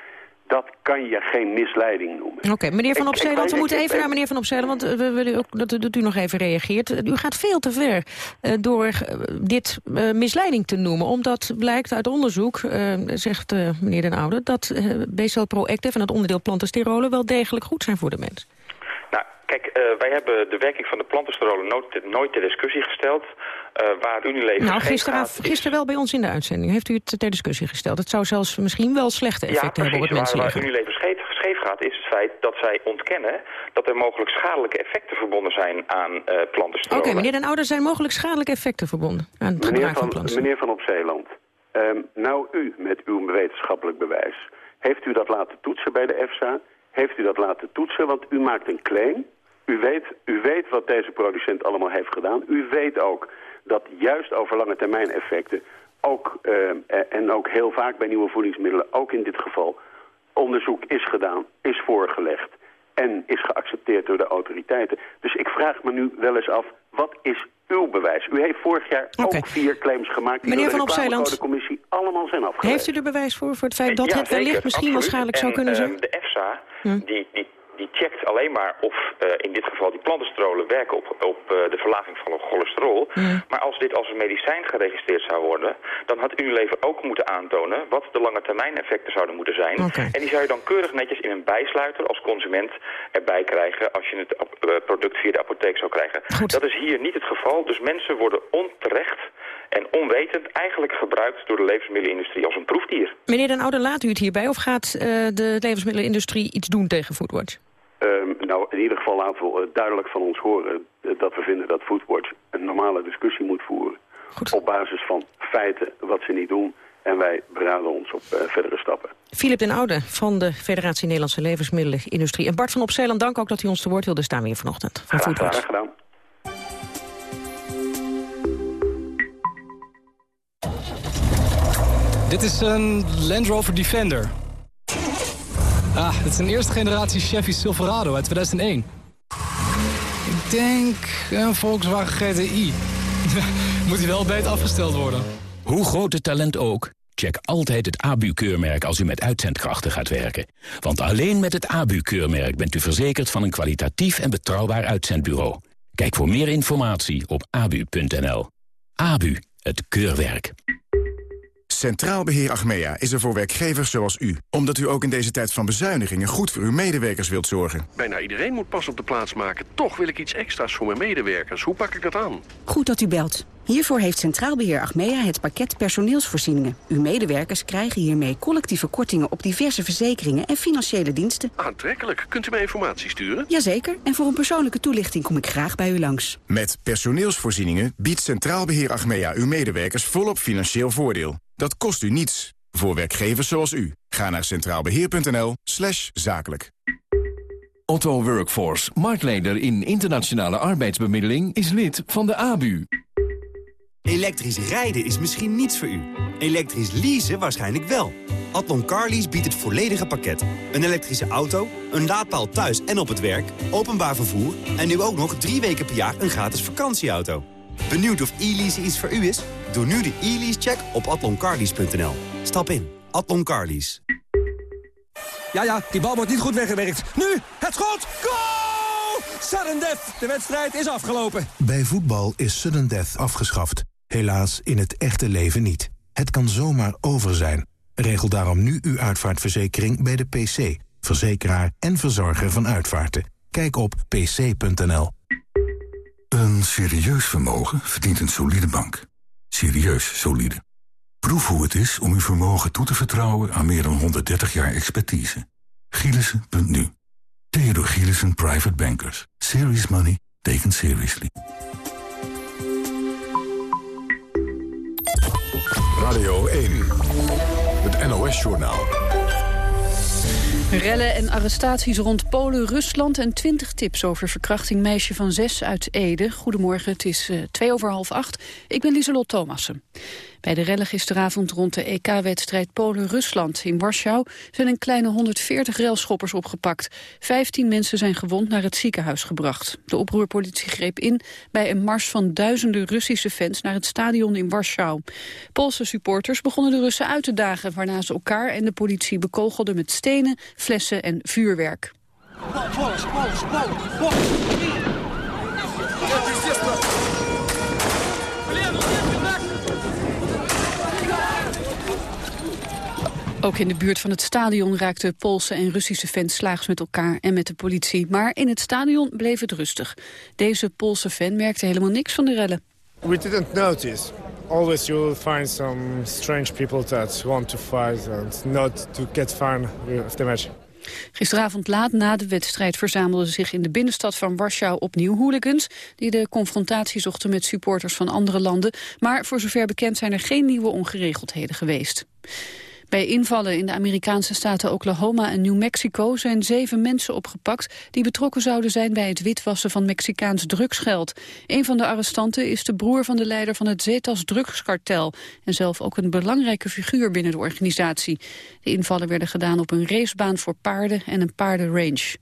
dat kan je geen misleiding noemen. Oké, okay, meneer Van Opzijland, we moeten even naar meneer Van Opzijland, want we willen ook dat, dat u nog even reageert. U gaat veel te ver uh, door uh, dit uh, misleiding te noemen, omdat blijkt uit onderzoek, zegt meneer Den Oude, dat BCL Proactive en het onderdeel plantensterolen wel degelijk goed zijn voor de mens. Kijk, uh, wij hebben de werking van de plantensterolen nooit, nooit ter discussie gesteld. Uh, waar Unilever nou, gisteren, gaat, gisteren wel bij ons in de uitzending. Heeft u het ter discussie gesteld? Het zou zelfs misschien wel slechte effecten ja, hebben op het mensenlichaam. Waar Unilever scheef, scheef gaat is het feit dat zij ontkennen... dat er mogelijk schadelijke effecten verbonden zijn aan uh, plantensterolen. Oké, okay, meneer Den Oude, zijn mogelijk schadelijke effecten verbonden aan het gebruik van, van Meneer Van Opzeeland, um, nou u met uw wetenschappelijk bewijs... heeft u dat laten toetsen bij de EFSA... Heeft u dat laten toetsen? Want u maakt een claim u weet, u weet wat deze producent allemaal heeft gedaan. U weet ook dat juist over lange termijn effecten... ook, uh, en ook heel vaak bij nieuwe voedingsmiddelen, ook in dit geval... onderzoek is gedaan, is voorgelegd en is geaccepteerd door de autoriteiten. Dus ik vraag me nu wel eens af, Wat is uw bewijs? U heeft vorig jaar ook vier claims gemaakt... die Meneer door de Van Opzijland. reclamecodecommissie allemaal zijn afgewezen. Heeft u er bewijs voor, voor het feit dat Ja, het wellicht misschien schadelijk zou En, kunnen ehm, zijn? de EFSA, Hm. die, die, die checkt alleen maar of eh, in dit geval die plantensterolen werken op, op eh, de verlaging van het cholesterol. Maar als dit als een medicijn geregistreerd zou worden, dan had Unilever ook moeten aantonen wat de lange termijn effecten zouden moeten zijn. En die zou je dan keurig netjes in een bijsluiter als consument erbij krijgen als je het eh, product via de apotheek zou krijgen. Dat is hier niet het geval, dus mensen worden onterecht en onwetend eigenlijk gebruikt door de levensmiddelenindustrie als een proefdier. Meneer Den Oude, laat u het hierbij of gaat eh, de levensmiddelenindustrie iets doen tegen Foodwatch? Ehm, nou, in ieder geval laten we eh, duidelijk van ons horen eh, dat we vinden dat Foodwatch een normale discussie moet voeren. Op basis van feiten wat ze niet doen. En wij beraden ons op eh, verdere stappen. Philip Den Oude van de Federatie Nederlandse Levensmiddelenindustrie. En Bart van Opzeeland, dank ook dat u ons te woord wilde staan weer vanochtend. Van Foodwatch. Graag gedaan. Dit is een Land Rover Defender. Ah, dit is een eerste generatie Chevy Silverado uit 2001. Ik denk een Volkswagen GTI. Moet hij wel beter afgesteld worden. Hoe groot het talent ook, check altijd het ABU-keurmerk als u met uitzendkrachten gaat werken. Want alleen met het ABU-keurmerk bent u verzekerd van een kwalitatief en betrouwbaar uitzendbureau. Kijk voor meer informatie op abu.nl. ABU, het keurwerk. Centraal Beheer Achmea is er voor werkgevers zoals u. Omdat u ook in deze tijd van bezuinigingen goed voor uw medewerkers wilt zorgen. Bijna iedereen moet pas op de plaats maken. Toch wil ik iets extra's voor mijn medewerkers. Hoe pak ik dat aan? Goed dat u belt. Hiervoor heeft Centraal Beheer Achmea het pakket personeelsvoorzieningen. Uw medewerkers krijgen hiermee collectieve kortingen op diverse verzekeringen en financiële diensten. Aantrekkelijk. Kunt u mij informatie sturen? Jazeker, en voor een persoonlijke toelichting kom ik graag bij u langs. Met personeelsvoorzieningen biedt Centraal Beheer Achmea uw medewerkers volop financieel voordeel. Dat kost u niets. Voor werkgevers zoals u. Ga naar centraalbeheer.nl slash zakelijk. Otto Workforce, marktleider in internationale arbeidsbemiddeling, is lid van de ABU. Elektrisch rijden is misschien niets voor u. Elektrisch leasen waarschijnlijk wel. Adlon Carlease biedt het volledige pakket. Een elektrische auto, een laadpaal thuis en op het werk, openbaar vervoer... en nu ook nog drie weken per jaar een gratis vakantieauto. Benieuwd of e-lease iets voor u is? Doe nu de e-lease-check op atloncarlease.nl. Stap in. Adlon Carlease. Ja, ja, die bal wordt niet goed weggewerkt. Nu, het schot! Goal! Sudden death. De wedstrijd is afgelopen. Bij voetbal is sudden death afgeschaft. Helaas in het echte leven niet. Het kan zomaar over zijn. Regel daarom nu uw uitvaartverzekering bij de PC. Verzekeraar en verzorger van uitvaarten. Kijk op pc.nl. Een serieus vermogen verdient een solide bank. Serieus solide. Proef hoe het is om uw vermogen toe te vertrouwen aan meer dan 130 jaar expertise. Gielissen.nu. Theodor Gielissen Private Bankers. Serious money taken seriously. Radio 1. Het NOS-journaal. Rellen en arrestaties rond Polen, Rusland en 20 tips over verkrachting meisje van zes uit Ede. Goedemorgen, het is uh, twee over half acht. Ik ben Lieselot Thomassen. Bij de rellen gisteravond rond de EK-wedstrijd Polen-Rusland in Warschau zijn een kleine 140 relschoppers opgepakt. 15 mensen zijn gewond naar het ziekenhuis gebracht. De oproerpolitie greep in bij een mars van duizenden Russische fans naar het stadion in Warschau. Poolse supporters begonnen de Russen uit te dagen, waarna ze elkaar en de politie bekogelden met stenen, flessen en vuurwerk. Ook in de buurt van het stadion raakten Poolse en Russische fans slaags met elkaar en met de politie. Maar in het stadion bleef het rustig. Deze Poolse fan merkte helemaal niks van de rellen. We didn't notice. Always you will find some strange people that want to fight and not to get fun of the match. Gisteravond laat na de wedstrijd verzamelden zich in de binnenstad van Warschau opnieuw hooligans... die de confrontatie zochten met supporters van andere landen. Maar voor zover bekend zijn er geen nieuwe ongeregeldheden geweest. Bij invallen in de Amerikaanse staten Oklahoma en New Mexico zijn zeven mensen opgepakt die betrokken zouden zijn bij het witwassen van Mexicaans drugsgeld. Een van de arrestanten is de broer van de leider van het Zetas drugskartel en zelf ook een belangrijke figuur binnen de organisatie. De invallen werden gedaan op een racebaan voor paarden en een paardenrange.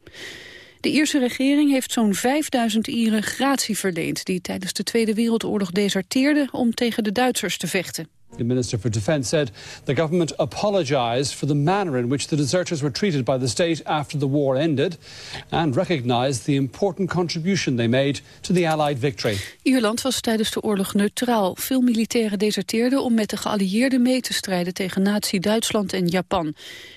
De Ierse regering heeft zo'n 5000 Ieren gratie verleend... die tijdens de Tweede Wereldoorlog deserteerden om tegen de Duitsers te vechten. The Minister for Defence said the government apologised for the manner in which the deserters were treated by the state after the war ended and recognised the important contribution they made to the Allied victory. Ierland was tijdens de oorlog neutraal. Veel militairen deserteerden om met de geallieerden mee te strijden tegen Nazi-Duitsland en Japan.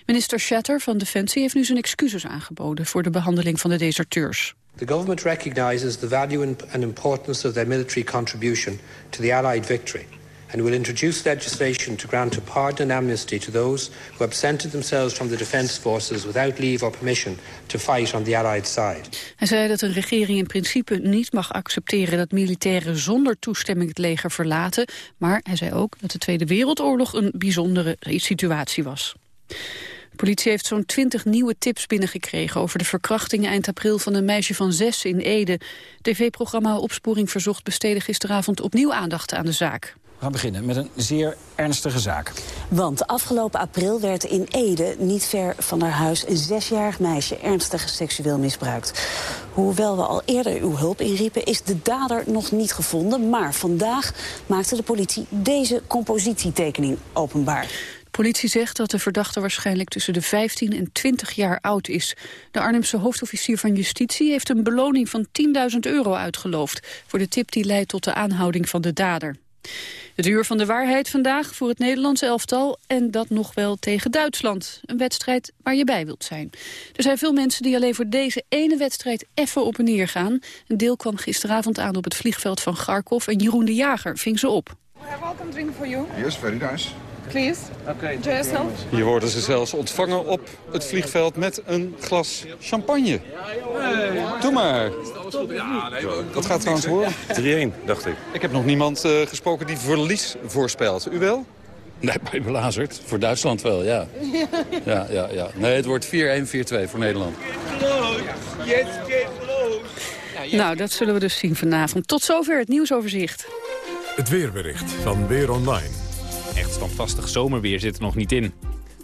Minister Shatter van Defensie heeft nu zijn excuses aangeboden voor de behandeling van de deserteurs. The government recognises the value and importance of their military contribution to the Allied victory and will introduce legislation to grant a pardon and amnesty to those who absented themselves from the defence forces without leave or permission to fight on the Allied side. Hij zei dat een regering in principe niet mag accepteren dat militairen zonder toestemming het leger verlaten, maar hij zei ook dat de Tweede Wereldoorlog een bijzondere situatie was. De politie heeft zo'n twintig nieuwe tips binnengekregen over de verkrachtingen eind april van een meisje van zes in Ede. TV-programma Opsporing Verzocht besteedde gisteravond opnieuw aandacht aan de zaak. We gaan beginnen met een zeer ernstige zaak. Want afgelopen april werd in Ede, niet ver van haar huis... een zesjarig meisje ernstig seksueel misbruikt. Hoewel we al eerder uw hulp inriepen, is de dader nog niet gevonden. Maar vandaag maakte de politie deze compositietekening openbaar. De politie zegt dat de verdachte waarschijnlijk tussen de 15 en 20 jaar oud is. De Arnhemse hoofdofficier van Justitie heeft een beloning van 10.000 euro uitgeloofd... voor de tip die leidt tot de aanhouding van de dader. Het uur van de waarheid vandaag voor het Nederlandse elftal... en dat nog wel tegen Duitsland. Een wedstrijd waar je bij wilt zijn. Er zijn veel mensen die alleen voor deze ene wedstrijd even op en neer gaan. Een deel kwam gisteravond aan op het vliegveld van Garkov... en Jeroen de Jager ving ze op. We have welcome drink for you. Yes, very nice. Please, okay, enjoy yourself. Hier worden ze zelfs ontvangen op het vliegveld met een glas champagne. Doe maar. Wat gaat trouwens horen? 3-1, dacht ik. Ik heb nog niemand uh, gesproken die verlies voorspelt. U wel? Nee, bij belazerd. Voor Duitsland wel, ja. Ja, ja, ja. Nee, het wordt 4-1, 4-2 voor Nederland. Yes, nou, dat zullen we dus zien vanavond. Tot zover het nieuwsoverzicht. Het weerbericht van Weer Online. Echt standvastig zomerweer zit er nog niet in.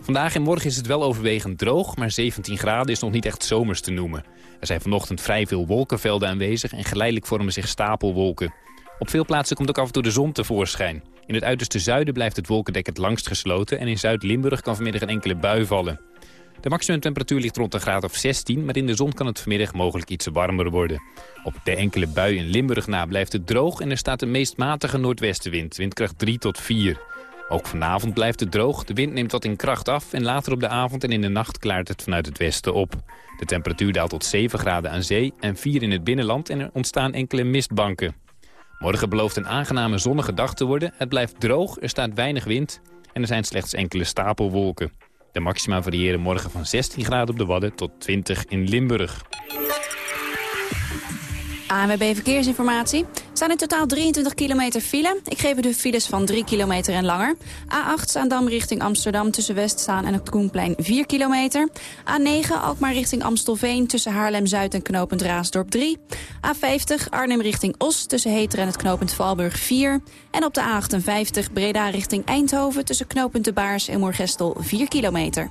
Vandaag en morgen is het wel overwegend droog, maar 17 graden is nog niet echt zomers te noemen. Er zijn vanochtend vrij veel wolkenvelden aanwezig en geleidelijk vormen zich stapelwolken. Op veel plaatsen komt ook af en toe de zon tevoorschijn. In het uiterste zuiden blijft het wolkendek het langst gesloten... en in Zuid-Limburg kan vanmiddag een enkele bui vallen. De maximumtemperatuur ligt rond een graad of 16... maar in de zon kan het vanmiddag mogelijk iets warmer worden. Op de enkele bui in Limburg na blijft het droog... en er staat een meest matige noordwestenwind, windkracht 3 tot 4. Ook vanavond blijft het droog, de wind neemt wat in kracht af... en later op de avond en in de nacht klaart het vanuit het westen op. De temperatuur daalt tot 7 graden aan zee en 4 in het binnenland... en er ontstaan enkele mistbanken. Morgen belooft een aangename zonnige dag te worden. Het blijft droog, er staat weinig wind en er zijn slechts enkele stapelwolken. De maxima variëren morgen van 16 graden op de Wadden tot 20 in Limburg. ANWB Verkeersinformatie. Er staan in totaal 23 kilometer file. Ik geef u de files van 3 kilometer en langer. A8 Zaandam richting Amsterdam tussen Westzaan en het Koenplein 4 kilometer. A9 Alkmaar richting Amstelveen tussen Haarlem-Zuid en knooppunt Raasdorp 3. A50 Arnhem richting Os tussen Heter en het knooppunt Valburg 4. En op de A58 Breda richting Eindhoven tussen knooppunt De Baars en Moergestel 4 kilometer.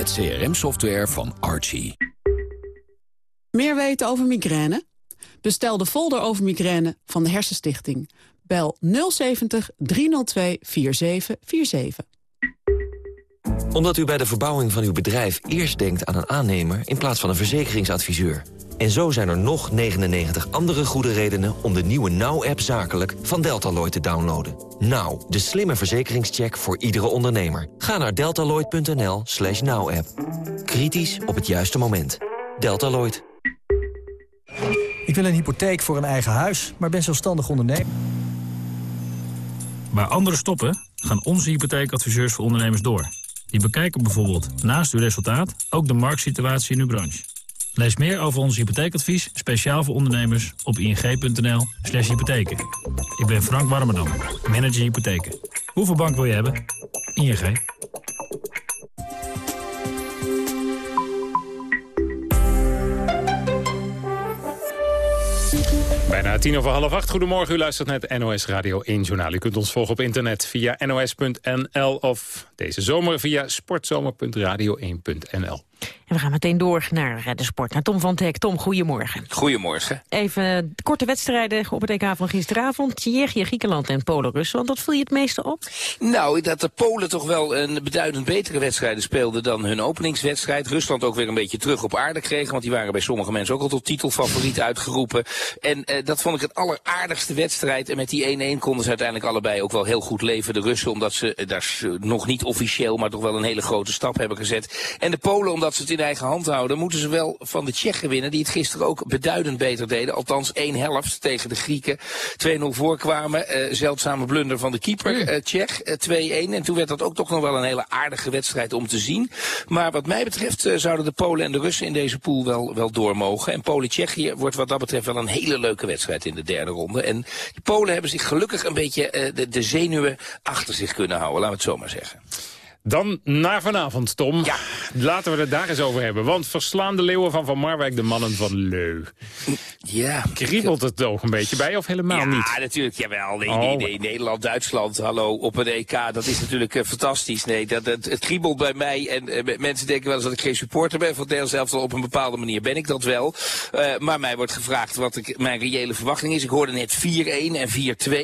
met CRM-software van Archie. Meer weten over migraine? Bestel de folder over migraine van de Hersenstichting. Bel 070 302 4747. Omdat u bij de verbouwing van uw bedrijf eerst denkt aan een aannemer... in plaats van een verzekeringsadviseur. En zo zijn er nog 99 andere goede redenen om de nieuwe Now-app zakelijk van Deltaloid te downloaden. Now, de slimme verzekeringscheck voor iedere ondernemer. Ga naar deltaloid.nl slash now-app. Kritisch op het juiste moment. Deltaloid. Ik wil een hypotheek voor een eigen huis, maar ben zelfstandig ondernemer. Waar anderen stoppen, gaan onze hypotheekadviseurs voor ondernemers door. Die bekijken bijvoorbeeld naast uw resultaat ook de marktsituatie in uw branche. Lees meer over ons hypotheekadvies, speciaal voor ondernemers, op ing.nl slash hypotheken. Ik ben Frank Warmerdam, manager hypotheken. Hoeveel bank wil je hebben? ING. Tien over half acht. Goedemorgen, u luistert naar NOS Radio 1 Journaal. U kunt ons volgen op internet via nos.nl of deze zomer via sportzomer.radio1.nl. En we gaan meteen door naar de sport, naar Tom van Teck. Tom, goedemorgen. Goedemorgen. Even korte wedstrijden op het EK van gisteravond. Tsjechië, Griekenland en Polen-Rusland. Wat viel je het meeste op? Nou, dat de Polen toch wel een beduidend betere wedstrijden speelden dan hun openingswedstrijd. Rusland ook weer een beetje terug op aarde kregen. Want die waren bij sommige mensen ook al tot titelfavoriet uitgeroepen. En eh, dat vond ik het alleraardigste wedstrijd. En met die 1-1 konden ze uiteindelijk allebei ook wel heel goed leven. De Russen, omdat ze, uh, daar nog niet officieel, maar toch wel een hele grote stap hebben gezet. En de Polen, omdat ze het in eigen hand houden, moeten ze wel van de Tsjechen winnen. Die het gisteren ook beduidend beter deden. Althans één helft tegen de Grieken. 2-0 voorkwamen. Uh, zeldzame blunder van de keeper, uh, Tsjech. Uh, 2-1. En toen werd dat ook toch nog wel een hele aardige wedstrijd om te zien. Maar wat mij betreft zouden de Polen en de Russen in deze pool wel, wel door mogen. En Polen-Tsjechië wordt wat dat betreft wel een hele leuke wedstrijd in de derde ronde. En de Polen hebben zich gelukkig een beetje de, de zenuwen achter zich kunnen houden. Laten we het zo maar zeggen. Dan naar vanavond, Tom. Ja. Laten we het daar eens over hebben. Want verslaan de leeuwen van Van Marwijk de mannen van Leu. Ja. Kriebelt het toch een beetje bij of helemaal ja, niet? Ja, natuurlijk. Jawel. Nee, Oh. nee, nee. Nederland, Duitsland, hallo, op een EK. Dat is natuurlijk uh, fantastisch. Nee, dat, het kriebelt bij mij. En uh, mensen denken wel eens dat ik geen supporter ben van het Nederlands elftal. Op een bepaalde manier ben ik dat wel. Uh, maar mij wordt gevraagd wat ik, mijn reële verwachting is. Ik hoorde net 4-1 en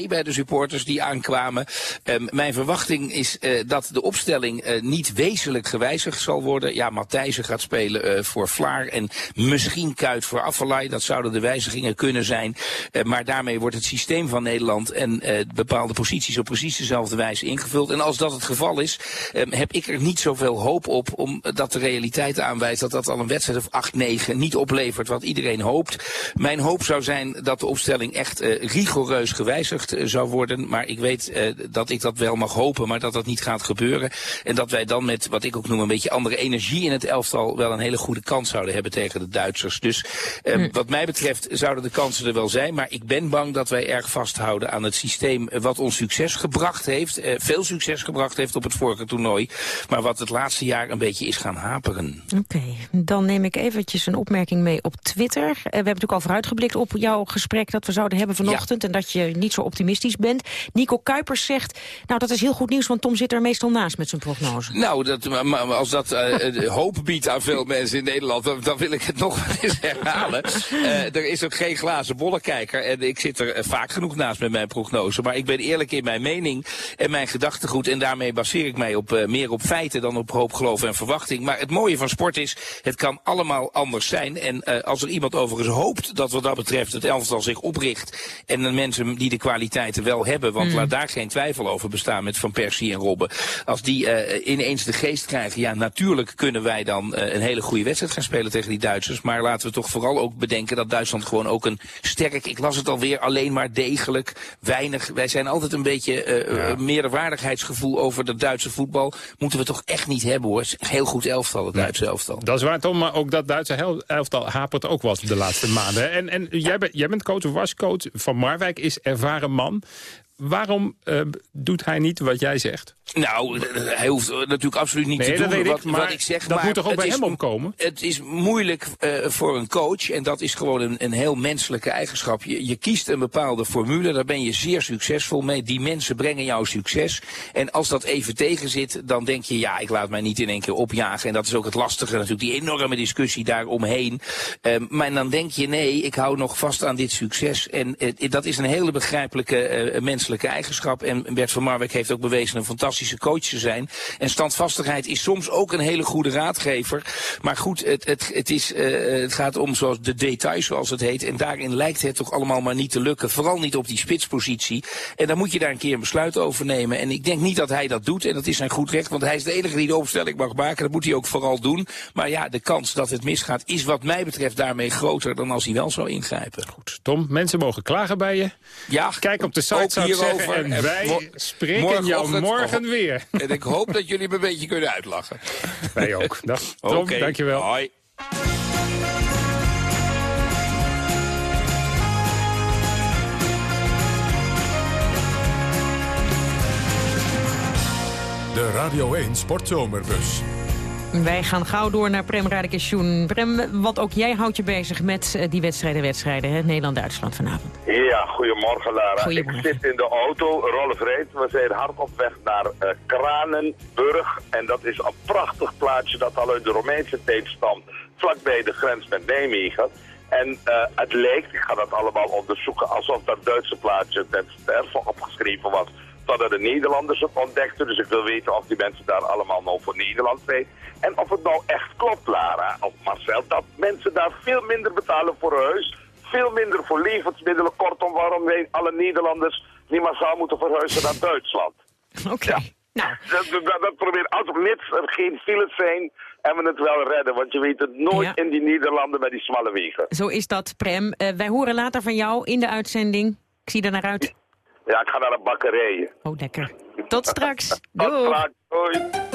4-2 bij de supporters die aankwamen. Um, mijn verwachting is dat de opstelling uh, niet wezenlijk gewijzigd zal worden. Ja, Matthijsen gaat spelen uh, voor Vlaar en misschien Kuit voor Affelay. Dat zouden de wijzigingen kunnen zijn. Uh, maar daarmee wordt het systeem van Nederland en bepaalde posities op precies dezelfde wijze ingevuld. En als dat het geval is, uh, heb ik er niet zoveel hoop op, omdat de realiteit aanwijst dat dat al een wedstrijd of 8-9 niet oplevert wat iedereen hoopt. Mijn hoop zou zijn dat de opstelling echt rigoureus gewijzigd zou worden. Maar ik weet dat ik dat wel mag hopen, maar dat dat niet gaat gebeuren. En dat wij dan met wat ik ook noem een beetje andere energie in het elftal wel een hele goede kans zouden hebben tegen de Duitsers. Dus uh, hm. wat mij betreft zouden de kansen er wel zijn. Maar ik ben bang dat wij erg vasthouden aan het systeem wat ons succes gebracht heeft. Uh, veel succes gebracht heeft op het vorige toernooi. Maar wat het laatste jaar een beetje is gaan haperen. Oké, okay. dan neem ik eventjes een opmerking mee op Twitter. Uh, we hebben natuurlijk al vooruitgeblikt op jouw gesprek dat we zouden hebben vanochtend. Ja. En dat je niet zo optimistisch bent. Nico Kuipers zegt, nou dat is heel goed nieuws, want Tom zit er meestal naast met zijn prognose. Nou, dat, maar als dat uh, hoop biedt aan veel mensen in Nederland, dan, dan wil ik het nog eens herhalen. Uh, er is ook geen glazen bollenkijker en ik zit er vaak genoeg naast met mijn prognose. Maar ik ben eerlijk in mijn mening en mijn gedachtegoed en daarmee baseer ik mij op, uh, meer op feiten dan op hoop, geloof en verwachting. Maar het mooie van sport is, het kan allemaal anders zijn. En als er iemand overigens hoopt dat wat dat betreft het elftal zich opricht en de mensen die de kwaliteiten wel hebben, want mm. laat daar geen twijfel over bestaan met Van Persie en Robben. Als die uh, ineens de geest krijgen, ja natuurlijk kunnen wij dan uh, een hele goede wedstrijd gaan spelen tegen die Duitsers. Maar laten we toch vooral ook bedenken dat Duitsland gewoon ook een sterk, ik las het alweer, alleen maar degelijk, weinig. Wij zijn altijd een beetje uh, ja. meerderwaardigheidsgevoel over de Duitse voetbal. Moeten we toch echt niet hebben hoor. Heel goed elftal, het Duitse nee, elftal. Dat is waar Tom, maar ook dat Duitse elftal hapert ook wat de laatste maanden. En, en ja. jij, ben, jij bent coach, was coach van Marwijk, is ervaren man. Waarom uh, doet hij niet wat jij zegt? Nou, hij hoeft natuurlijk absoluut niet nee, te doen wat, ik, maar wat ik zeg. Dat maar moet toch ook bij is, hem omkomen? Het is moeilijk uh, voor een coach en dat is gewoon een, een heel menselijke eigenschap. Je, je, kiest een bepaalde formule, daar ben je zeer succesvol mee. Die mensen brengen jouw succes. En als dat even tegen zit, dan denk je, ja, ik laat mij niet in één keer opjagen. En dat is ook het lastige natuurlijk, die enorme discussie daaromheen. Um, maar dan denk je, nee, ik hou nog vast aan dit succes. En uh, dat is een hele begrijpelijke uh, menselijke eigenschap. En Bert van Marwijk heeft ook bewezen een fantastische coach te zijn. En standvastigheid is soms ook een hele goede raadgever. Maar goed, het, het, het, is, uh, het gaat om zoals de details, zoals het heet. En daarin lijkt het toch allemaal maar niet te lukken. Vooral niet op die spitspositie. En dan moet je daar een keer een besluit over nemen. En ik denk niet dat hij dat doet. En dat is zijn goed recht. Want hij is de enige die de opstelling mag maken. Dat moet hij ook vooral doen. Maar ja, de kans dat het misgaat is wat mij betreft daarmee groter dan als hij wel zou ingrijpen. Goed. Tom, mensen mogen klagen bij je. Ja, Kijk op de site, hierover. en wij mo- spreken jou morgenochtend- morgen weer. En ik hoop dat jullie me een beetje kunnen uitlachen. Wij ook. Dag Tom, dankjewel. Hoi. De Radio 1 Sportzomerbus. Wij gaan gauw door naar Prem Radikation. Prem, want ook jij houdt je bezig met eh, die wedstrijden, wedstrijden, hè? Nederland-Duitsland vanavond. Ja, goedemorgen Lara. Goedemorgen. Ik zit in de auto, Rolf Reed. We zijn hard op weg naar eh, Kranenburg. En dat is een prachtig plaatsje dat al uit de Romeinse tijd stamt. Vlakbij de grens met Nijmegen. En eh, het lijkt, ik ga dat allemaal onderzoeken, alsof dat Duitse plaatsje ten sterven opgeschreven was. Totdat de Nederlanders het ontdekten. Dus ik wil weten of die mensen daar allemaal nou voor Nederland zijn. En of het nou echt klopt, Lara, of Marcel, dat mensen daar veel minder betalen voor hun huis. Veel minder voor levensmiddelen. Kortom, waarom wij alle Nederlanders niet massaal moeten verhuizen naar Duitsland. Oké. Nou. Dat, dat, dat probeer altijd, mits er geen files zijn en we het wel redden. Want je weet het nooit Ja. in die Nederlanden met die smalle wegen. Zo is dat, Prem. Eh, wij horen later van jou in de uitzending. Ik zie er naar uit. Ja, ik ga naar de bakkerij. Oh, lekker. Tot straks. Tot straks. Doei.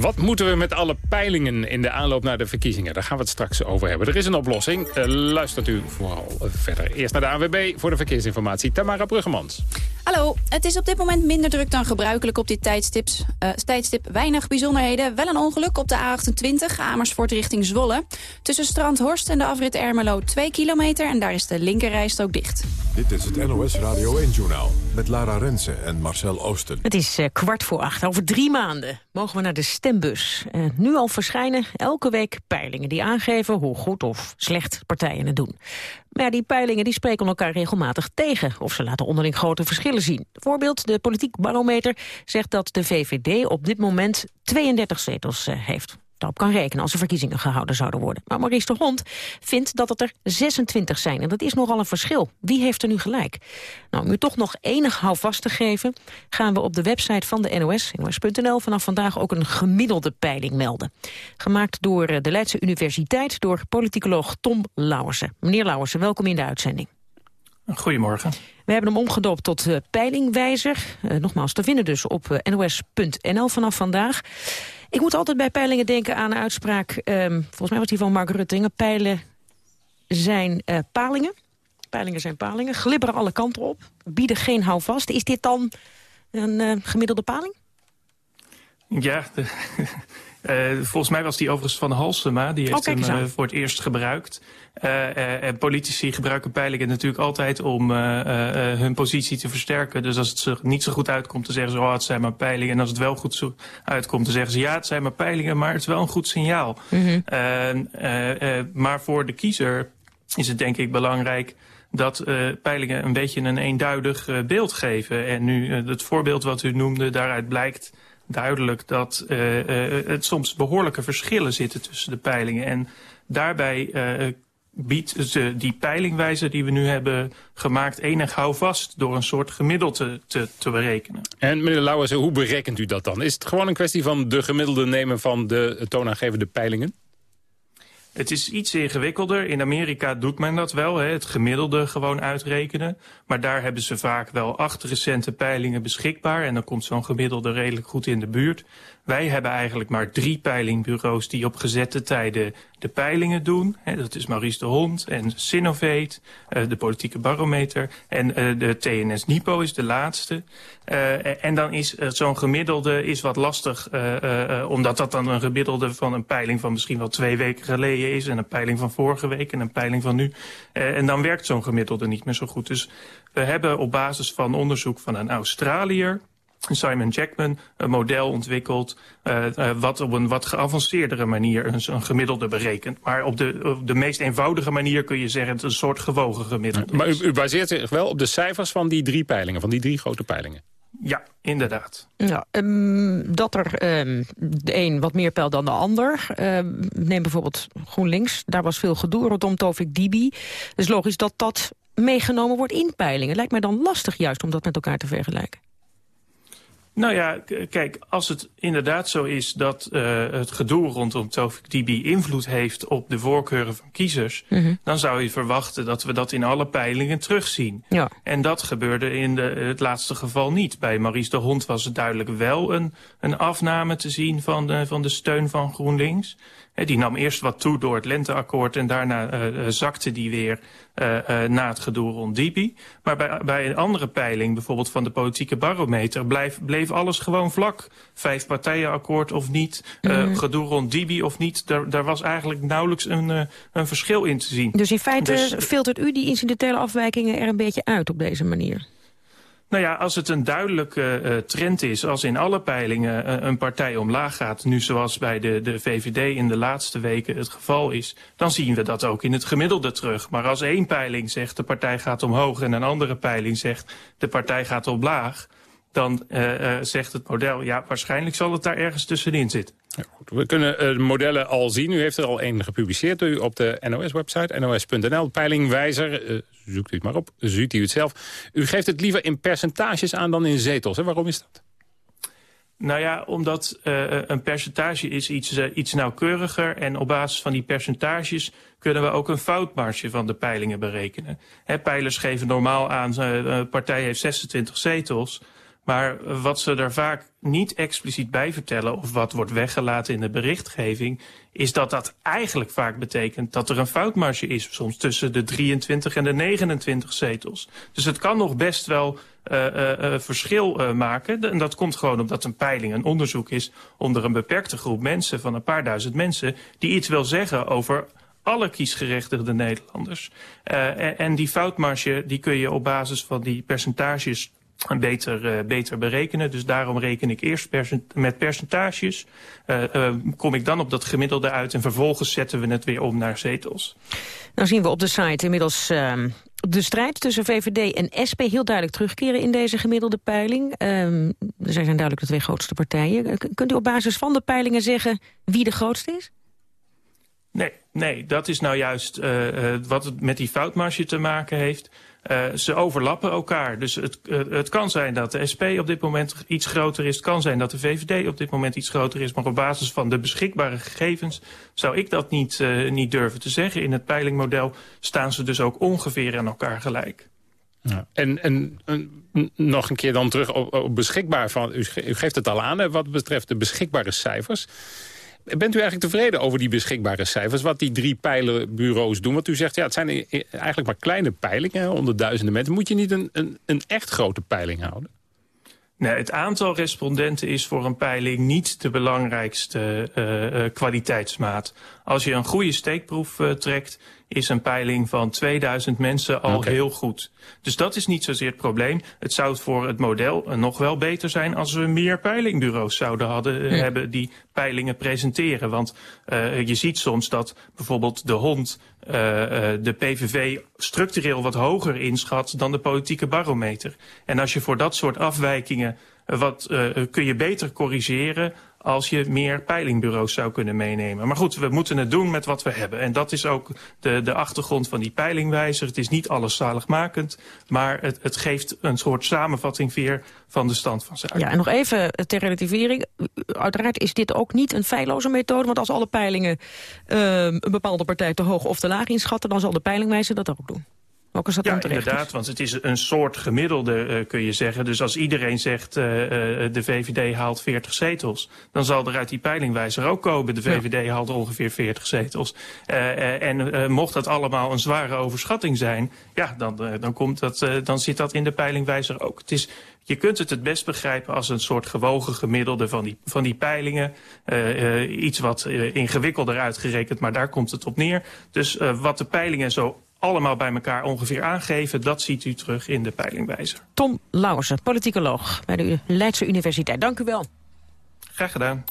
Wat moeten we met alle peilingen in de aanloop naar de verkiezingen? Daar gaan we het straks over hebben. Er is een oplossing. Eh, luistert u vooral verder. Eerst naar de ANWB voor de verkeersinformatie. Tamara Bruggemans. Hallo, het is op dit moment minder druk dan gebruikelijk op dit tijdstips, eh, tijdstip. Weinig bijzonderheden. Wel een ongeluk op de A28 Amersfoort richting Zwolle. Tussen Strandhorst en de afrit Ermelo 2 kilometer. En daar is de linkerrijstrook dicht. Dit is het NOS Radio 1-journaal met Lara Rensen en Marcel Oosten. Het is eh, kwart voor acht. Over drie maanden mogen we naar de stembus. Nu al verschijnen elke week peilingen die aangeven hoe goed of slecht partijen het doen. Maar die peilingen die spreken elkaar regelmatig tegen... of ze laten onderling grote verschillen zien. Voorbeeld, de politiek barometer zegt dat de VVD op dit moment 32 zetels eh, heeft. Daarop kan rekenen als er verkiezingen gehouden zouden worden. Maar Maurice de Hond vindt dat het er 26 zijn. En dat is nogal een verschil. Wie heeft er nu gelijk? Nou, om u toch nog enig houvast te geven... gaan we op de website van de NOS, nos.nl... vanaf vandaag ook een gemiddelde peiling melden. Gemaakt door eh, de Leidse Universiteit... door politicoloog Tom Lauwersen. Meneer Lauwersen, welkom in de uitzending. Goedemorgen. We hebben hem omgedoopt tot eh, peilingwijzer. Eh, nogmaals, te vinden dus op nos.nl vanaf vandaag. Ik moet altijd bij peilingen denken aan een uitspraak... ehm, volgens mij was die van Mark Ruttingen. Peilen zijn eh, palingen. Peilingen zijn palingen. Glibberen alle kanten op. Bieden geen houvast. Is dit dan een eh, gemiddelde paling? Ja, de- eh, volgens mij was die overigens van Halsema. Die heeft Oh, kijk hem eh, voor het eerst gebruikt. Eh, en politici gebruiken peilingen natuurlijk altijd om hun positie te versterken. Dus als het ze niet zo goed uitkomt, dan zeggen ze, oh, het zijn maar peilingen. En als het wel goed zo uitkomt, dan zeggen ze, ja, het zijn maar peilingen, maar het is wel een goed signaal. Eh, maar voor de kiezer is het denk ik belangrijk dat peilingen een beetje een eenduidig beeld geven. En nu het voorbeeld wat u noemde, daaruit blijkt duidelijk dat eh, eh, het soms behoorlijke verschillen zitten tussen de peilingen. En daarbij eh, biedt ze die peilingwijzer die we nu hebben gemaakt enig houvast door een soort gemiddelde te, te berekenen. En meneer Lauwersen, hoe berekent u dat dan? Is het gewoon een kwestie van de gemiddelde nemen van de toonaangevende peilingen? Het is iets ingewikkelder. In Amerika doet men dat wel, hè, het gemiddelde gewoon uitrekenen. Maar daar hebben ze vaak wel acht recente peilingen beschikbaar. En dan komt zo'n gemiddelde redelijk goed in de buurt. Wij hebben eigenlijk maar drie peilingbureaus die op gezette tijden de peilingen doen. Dat is Maurice de Hond en Sinovate, eh, de politieke barometer. En eh, de TNS Nipo is de laatste. Eh, en dan is zo'n gemiddelde is wat lastig, omdat dat dan een gemiddelde van een peiling van misschien wel twee weken geleden is. En een peiling van vorige week en een peiling van nu. En dan werkt zo'n gemiddelde niet meer zo goed. Dus we hebben op basis van onderzoek van een Australiër, Simon Jackman, een model ontwikkeld... eh, eh, wat op een wat geavanceerdere manier een, een gemiddelde berekent. Maar op de, op de meest eenvoudige manier kun je zeggen... het is een soort gewogen gemiddelde. Maar u, u baseert zich wel op de cijfers van die drie peilingen, van die drie grote peilingen. Ja, inderdaad. Ja, ehm, dat er ehm, de een wat meer peilt dan de ander. Ehm, neem bijvoorbeeld GroenLinks. Daar was veel gedoe rondom Tovik Dibi. Het is logisch dat dat meegenomen wordt in peilingen. Lijkt mij dan lastig juist om dat met elkaar te vergelijken. Nou ja, kijk, als het inderdaad zo is dat uh, het gedoe rondom Tofik Dibi invloed heeft op de voorkeuren van kiezers, mm -hmm. dan zou je verwachten dat we dat in alle peilingen terugzien. Ja. En dat gebeurde in de, het laatste geval niet. Bij Maurice de Hond was het duidelijk wel een, een afname te zien van de, van de steun van GroenLinks. Die nam eerst wat toe door het lenteakkoord en daarna uh, zakte die weer uh, na het gedoe rond Dibi. Maar bij, bij een andere peiling, bijvoorbeeld van de politieke barometer, blijf, bleef alles gewoon vlak. Vijf partijenakkoord of niet, mm. gedoe rond Dibi of niet. Daar, daar was eigenlijk nauwelijks een, een verschil in te zien. Dus in feite dus, filtert u die incidentele afwijkingen er een beetje uit op deze manier? Nou ja, als het een duidelijke uh, trend is, als in alle peilingen uh, een partij omlaag gaat, nu zoals bij de, de VVD in de laatste weken het geval is, dan zien we dat ook in het gemiddelde terug. Maar als één peiling zegt de partij gaat omhoog en een andere peiling zegt de partij gaat omlaag, dan uh, zegt het model, ja, waarschijnlijk zal het daar ergens tussenin zitten. Ja, goed. We kunnen uh, de modellen al zien. U heeft er al één gepubliceerd u op de NOS-website, nos.nl. Peilingwijzer, uh, zoekt u het maar op, ziet u het zelf. U geeft het liever in percentages aan dan in zetels. Hè? Waarom is dat? Nou ja, omdat uh, een percentage is iets, iets nauwkeuriger... en op basis van die percentages kunnen we ook een foutmarge van de peilingen berekenen. Hè, peilers geven normaal aan, een partij heeft 26 zetels... Maar wat ze er vaak niet expliciet bij vertellen... of wat wordt weggelaten in de berichtgeving... is dat dat eigenlijk vaak betekent dat er een foutmarge is... soms tussen de 23 en de 29 zetels. Dus het kan nog best wel uh, uh, verschil uh, maken. En dat komt gewoon omdat een peiling een onderzoek is... onder een beperkte groep mensen van een paar duizend mensen... die iets wil zeggen over alle kiesgerechtigde Nederlanders. En die foutmarge die kun je op basis van die percentages beter, uh, beter berekenen. Dus daarom reken ik eerst percent met percentages. Uh, uh, kom ik dan op dat gemiddelde uit en vervolgens zetten we het weer om naar zetels. Nou zien we op de site inmiddels ehm, de strijd tussen VVD en SP heel duidelijk terugkeren in deze gemiddelde peiling. Um, er zijn duidelijk de twee grootste partijen. Kunt u op basis van de peilingen zeggen wie de grootste is? Nee, nee dat is nou juist wat het met die foutmarge te maken heeft. Uh, ze overlappen elkaar. Dus het, uh, het kan zijn dat de SP op dit moment iets groter is. Het kan zijn dat de VVD op dit moment iets groter is. Maar op basis van de beschikbare gegevens zou ik dat niet, uh, niet durven te zeggen. In het peilingmodel staan ze dus ook ongeveer aan elkaar gelijk. Ja. En, en, nog een keer dan terug op, beschikbaar. Van, u, geeft het al aan wat betreft de beschikbare cijfers. Bent u eigenlijk tevreden over die beschikbare cijfers? Wat die drie pijlenbureaus doen? Want u zegt, ja, het zijn eigenlijk maar kleine peilingen, onder duizenden mensen. Moet je niet een, een, een echt grote peiling houden? Nee, het aantal respondenten is voor een peiling niet de belangrijkste uh, uh, kwaliteitsmaat. Als je een goede steekproef uh, trekt, is een peiling van 2000 mensen al okay. heel goed. Dus dat is niet zozeer het probleem. Het zou voor het model nog wel beter zijn als we meer peilingbureaus zouden hadden, ja. hebben die peilingen presenteren. Want uh, je ziet soms dat bijvoorbeeld de hond uh, de PVV structureel wat hoger inschat dan de politieke barometer. En als je voor dat soort afwijkingen wat uh, kun je beter corrigeren als je meer peilingbureaus zou kunnen meenemen. Maar goed, we moeten het doen met wat we hebben. En dat is ook de, de achtergrond van die peilingwijzer. Het is niet alles zaligmakend, maar het, het geeft een soort samenvatting weer van de stand van zaken. Ja, en nog even ter relativering. Uiteraard is dit ook niet een feilloze methode, want als alle peilingen uh, een bepaalde partij te hoog of te laag inschatten, dan zal de peilingwijzer dat ook doen. Ook als dat ja, inderdaad, is. want het is een soort gemiddelde, uh, kun je zeggen. Dus als iedereen zegt, uh, uh, de VVD haalt 40 zetels... dan zal er uit die peilingwijzer ook komen... de VVD ja. haalt ongeveer 40 zetels. en mocht dat allemaal een zware overschatting zijn... ja, dan, dan, komt dat, dan zit dat in de peilingwijzer ook. Het is, je kunt het het best begrijpen als een soort gewogen gemiddelde van die, van die peilingen. iets wat ingewikkelder uitgerekend, maar daar komt het op neer. Dus wat de peilingen zo allemaal bij elkaar ongeveer aangeven. Dat ziet u terug in de peilingwijzer. Tom Lauwersen, politicoloog bij de Leidse Universiteit. Dank u wel. Graag gedaan.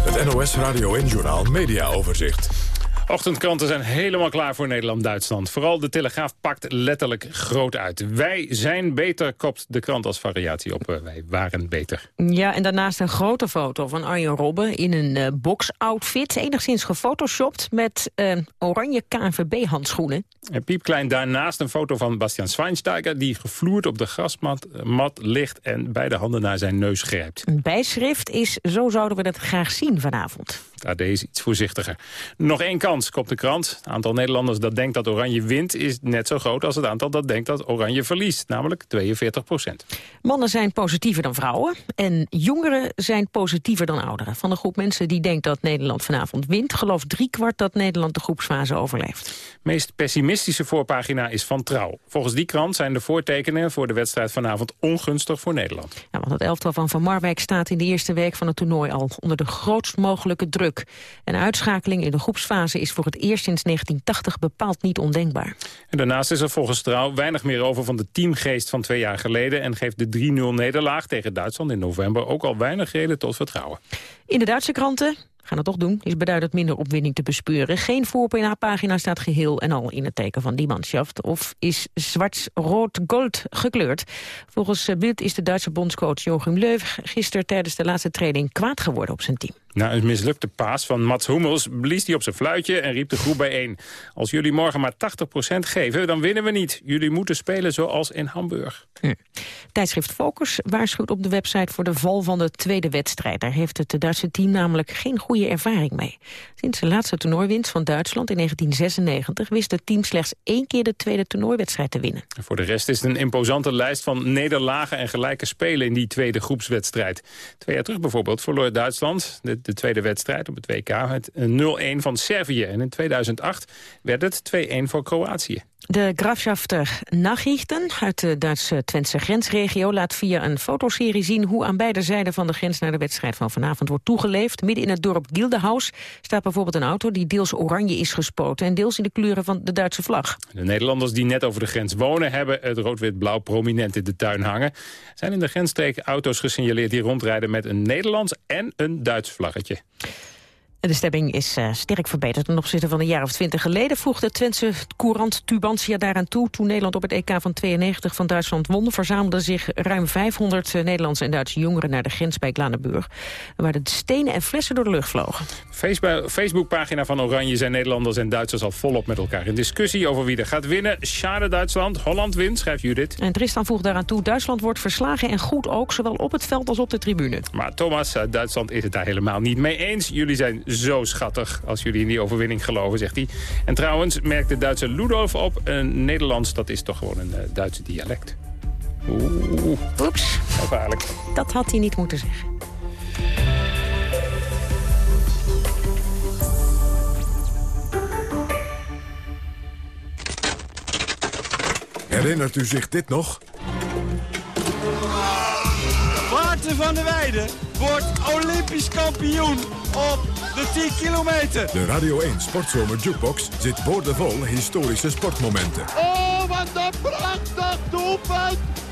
Het NOS Radio en Journaal Media Overzicht. Ochtendkranten zijn helemaal klaar voor Nederland-Duitsland. Vooral de Telegraaf pakt letterlijk groot uit. Wij zijn beter, kopt de krant als variatie op. Uh, wij waren beter. Ja, en daarnaast een grote foto van Arjen Robben in een uh, boxoutfit. Enigszins gefotoshopt met uh, oranje KNVB-handschoenen. En piepklein daarnaast een foto van Bastian Schweinsteiger... die gevloerd op de grasmat mat ligt en beide handen naar zijn neus grijpt. Een bijschrift is, zo zouden we dat graag zien vanavond. AD is iets voorzichtiger. Nog één kans, kopt de krant. Het aantal Nederlanders dat denkt dat Oranje wint... is net zo groot als het aantal dat denkt dat Oranje verliest. Namelijk 42 procent. Mannen zijn positiever dan vrouwen. En jongeren zijn positiever dan ouderen. Van de groep mensen die denkt dat Nederland vanavond wint... gelooft driekwart dat Nederland de groepsfase overleeft. meest pessimistische voorpagina is van Trouw. Volgens die krant zijn de voortekenen voor de wedstrijd vanavond ongunstig voor Nederland. Ja, want het elftal van Van Marwijk staat in de eerste week van het toernooi al... onder de grootst mogelijke druk. Een uitschakeling in de groepsfase is voor het eerst sinds 1980 bepaald niet ondenkbaar. En daarnaast is er volgens Trouw weinig meer over van de teamgeest van twee jaar geleden... en geeft de 3-0-nederlaag tegen Duitsland in november ook al weinig reden tot vertrouwen. In de Duitse kranten gaan het toch doen, is beduidend minder opwinding te bespeuren. Geen voorpagina staat geheel en al in het teken van die manschaft. Of is zwart-rood-gold gekleurd. Volgens Bild is de Duitse bondscoach Joachim Löw gisteren tijdens de laatste training kwaad geworden op zijn team. Na een mislukte paas van Mats Hummels blies hij op zijn fluitje en riep de groep bijeen. Als jullie morgen maar 80% geven, dan winnen we niet. Jullie moeten spelen zoals in Hamburg. Hm. Tijdschrift Focus waarschuwt op de website voor de val van de tweede wedstrijd. Daar heeft het Duitse team namelijk geen goede ervaring mee. Sinds de laatste toernooiwinst van Duitsland in 1996 wist het team slechts één keer de tweede toernooiwedstrijd te winnen. Voor de rest is het een imposante lijst van nederlagen en gelijke spelen in die tweede groepswedstrijd. Twee jaar terug bijvoorbeeld verloor Duitsland de, de tweede wedstrijd op het WK met 0-1 van Servië. En in 2008 werd het 2-1 voor Kroatië. De Grafschafter Nachrichten uit de Duitse Twentse grensregio laat via een fotoserie zien hoe aan beide zijden van de grens naar de wedstrijd van vanavond wordt toegeleefd. Midden in het dorp Gildehaus staat bijvoorbeeld een auto die deels oranje is gespoten en deels in de kleuren van de Duitse vlag. De Nederlanders die net over de grens wonen hebben het rood-wit-blauw prominent in de tuin hangen. Zijn in de grensstreek auto's gesignaleerd die rondrijden met een Nederlands en een Duits vlaggetje. De stemming is uh, sterk verbeterd ten opzichte van een jaar of twintig geleden. Voegde Twentse courant Tubantia daaraan toe. Toen Nederland op het EK van 92 van Duitsland won... verzamelden zich ruim 500 Nederlandse en Duitse jongeren... naar de grens bij Glanenburg. Waar de stenen en flessen door de lucht vlogen. Facebookpagina van Oranje zijn Nederlanders en Duitsers al volop met elkaar in discussie... over wie er gaat winnen. Schade Duitsland, Holland wint, schrijft Judith. En Tristan voegt daaraan toe... Duitsland wordt verslagen en goed ook, zowel op het veld als op de tribune. Maar Thomas uit Duitsland is het daar helemaal niet mee eens. Jullie zijn zo schattig als jullie in die overwinning geloven, zegt hij. En trouwens merkt de Duitse Ludolf op... een Nederlands, dat is toch gewoon een uh, Duitse dialect. Oeh. Oeps. Gevaarlijk. Dat had hij niet moeten zeggen. Herinnert u zich dit nog? Maarten van der Weijden wordt Olympisch kampioen op de 10 kilometer. De Radio 1 Sportzomer Jukebox zit boordevol historische sportmomenten. Oh, wat een prachtig doelpunt!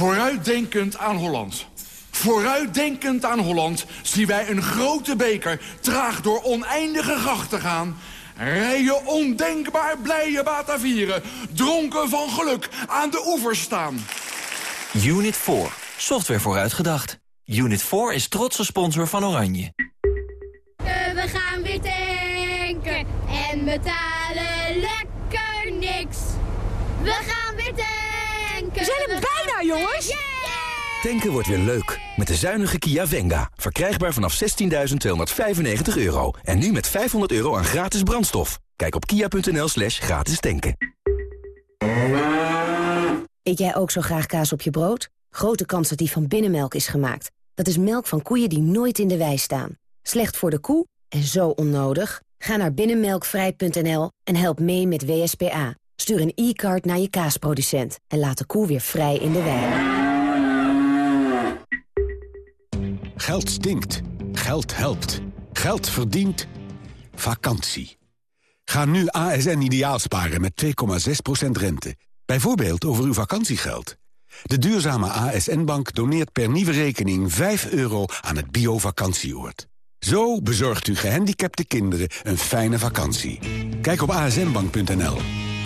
Vooruitdenkend aan Holland. Vooruitdenkend aan Holland zien wij een grote beker traag door oneindige grachten gaan. Rijen ondenkbaar blije Batavieren, dronken van geluk aan de oevers staan. Unit 4, software vooruitgedacht. Unit 4 is trotse sponsor van Oranje. We gaan weer tanken en betalen lekker niks. We gaan weer tanken. We zijn er bijna, jongens. Tanken wordt weer leuk. Met de zuinige Kia Venga. Verkrijgbaar vanaf 16.295 euro. En nu met 500 euro aan gratis brandstof. Kijk op kia.nl slash gratis tanken. Eet jij ook zo graag kaas op je brood? Grote kans dat die van binnenmelk is gemaakt. Dat is melk van koeien die nooit in de wei staan. Slecht voor de koe en zo onnodig. Ga naar binnenmelkvrij.nl en help mee met WSPA. Stuur een e-card naar je kaasproducent en laat de koe weer vrij in de wei. Geld stinkt. Geld helpt. Geld verdient. Vakantie. Ga nu ASN ideaal sparen met 2,6% rente. Bijvoorbeeld over uw vakantiegeld. De duurzame ASN-bank doneert per nieuwe rekening 5 euro aan het bio-vakantieoord. Zo bezorgt u gehandicapte kinderen een fijne vakantie. Kijk op asnbank.nl.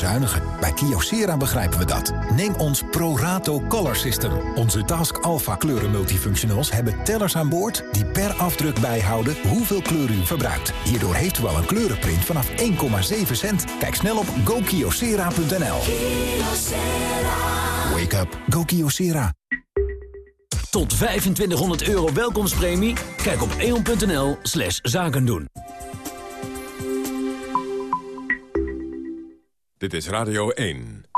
Bezuinigen. Bij Kyocera begrijpen we dat. Neem ons ProRato Color System. Onze Task Alpha kleuren multifunctionals hebben tellers aan boord... die per afdruk bijhouden hoeveel kleur u verbruikt. Hierdoor heeft u al een kleurenprint vanaf 1,7 cent. Kijk snel op gokyocera.nl. Wake up. Go Kyocera. Tot 2500 euro welkomstpremie? Kijk op eon.nl slash zaken Dit is Radio 1.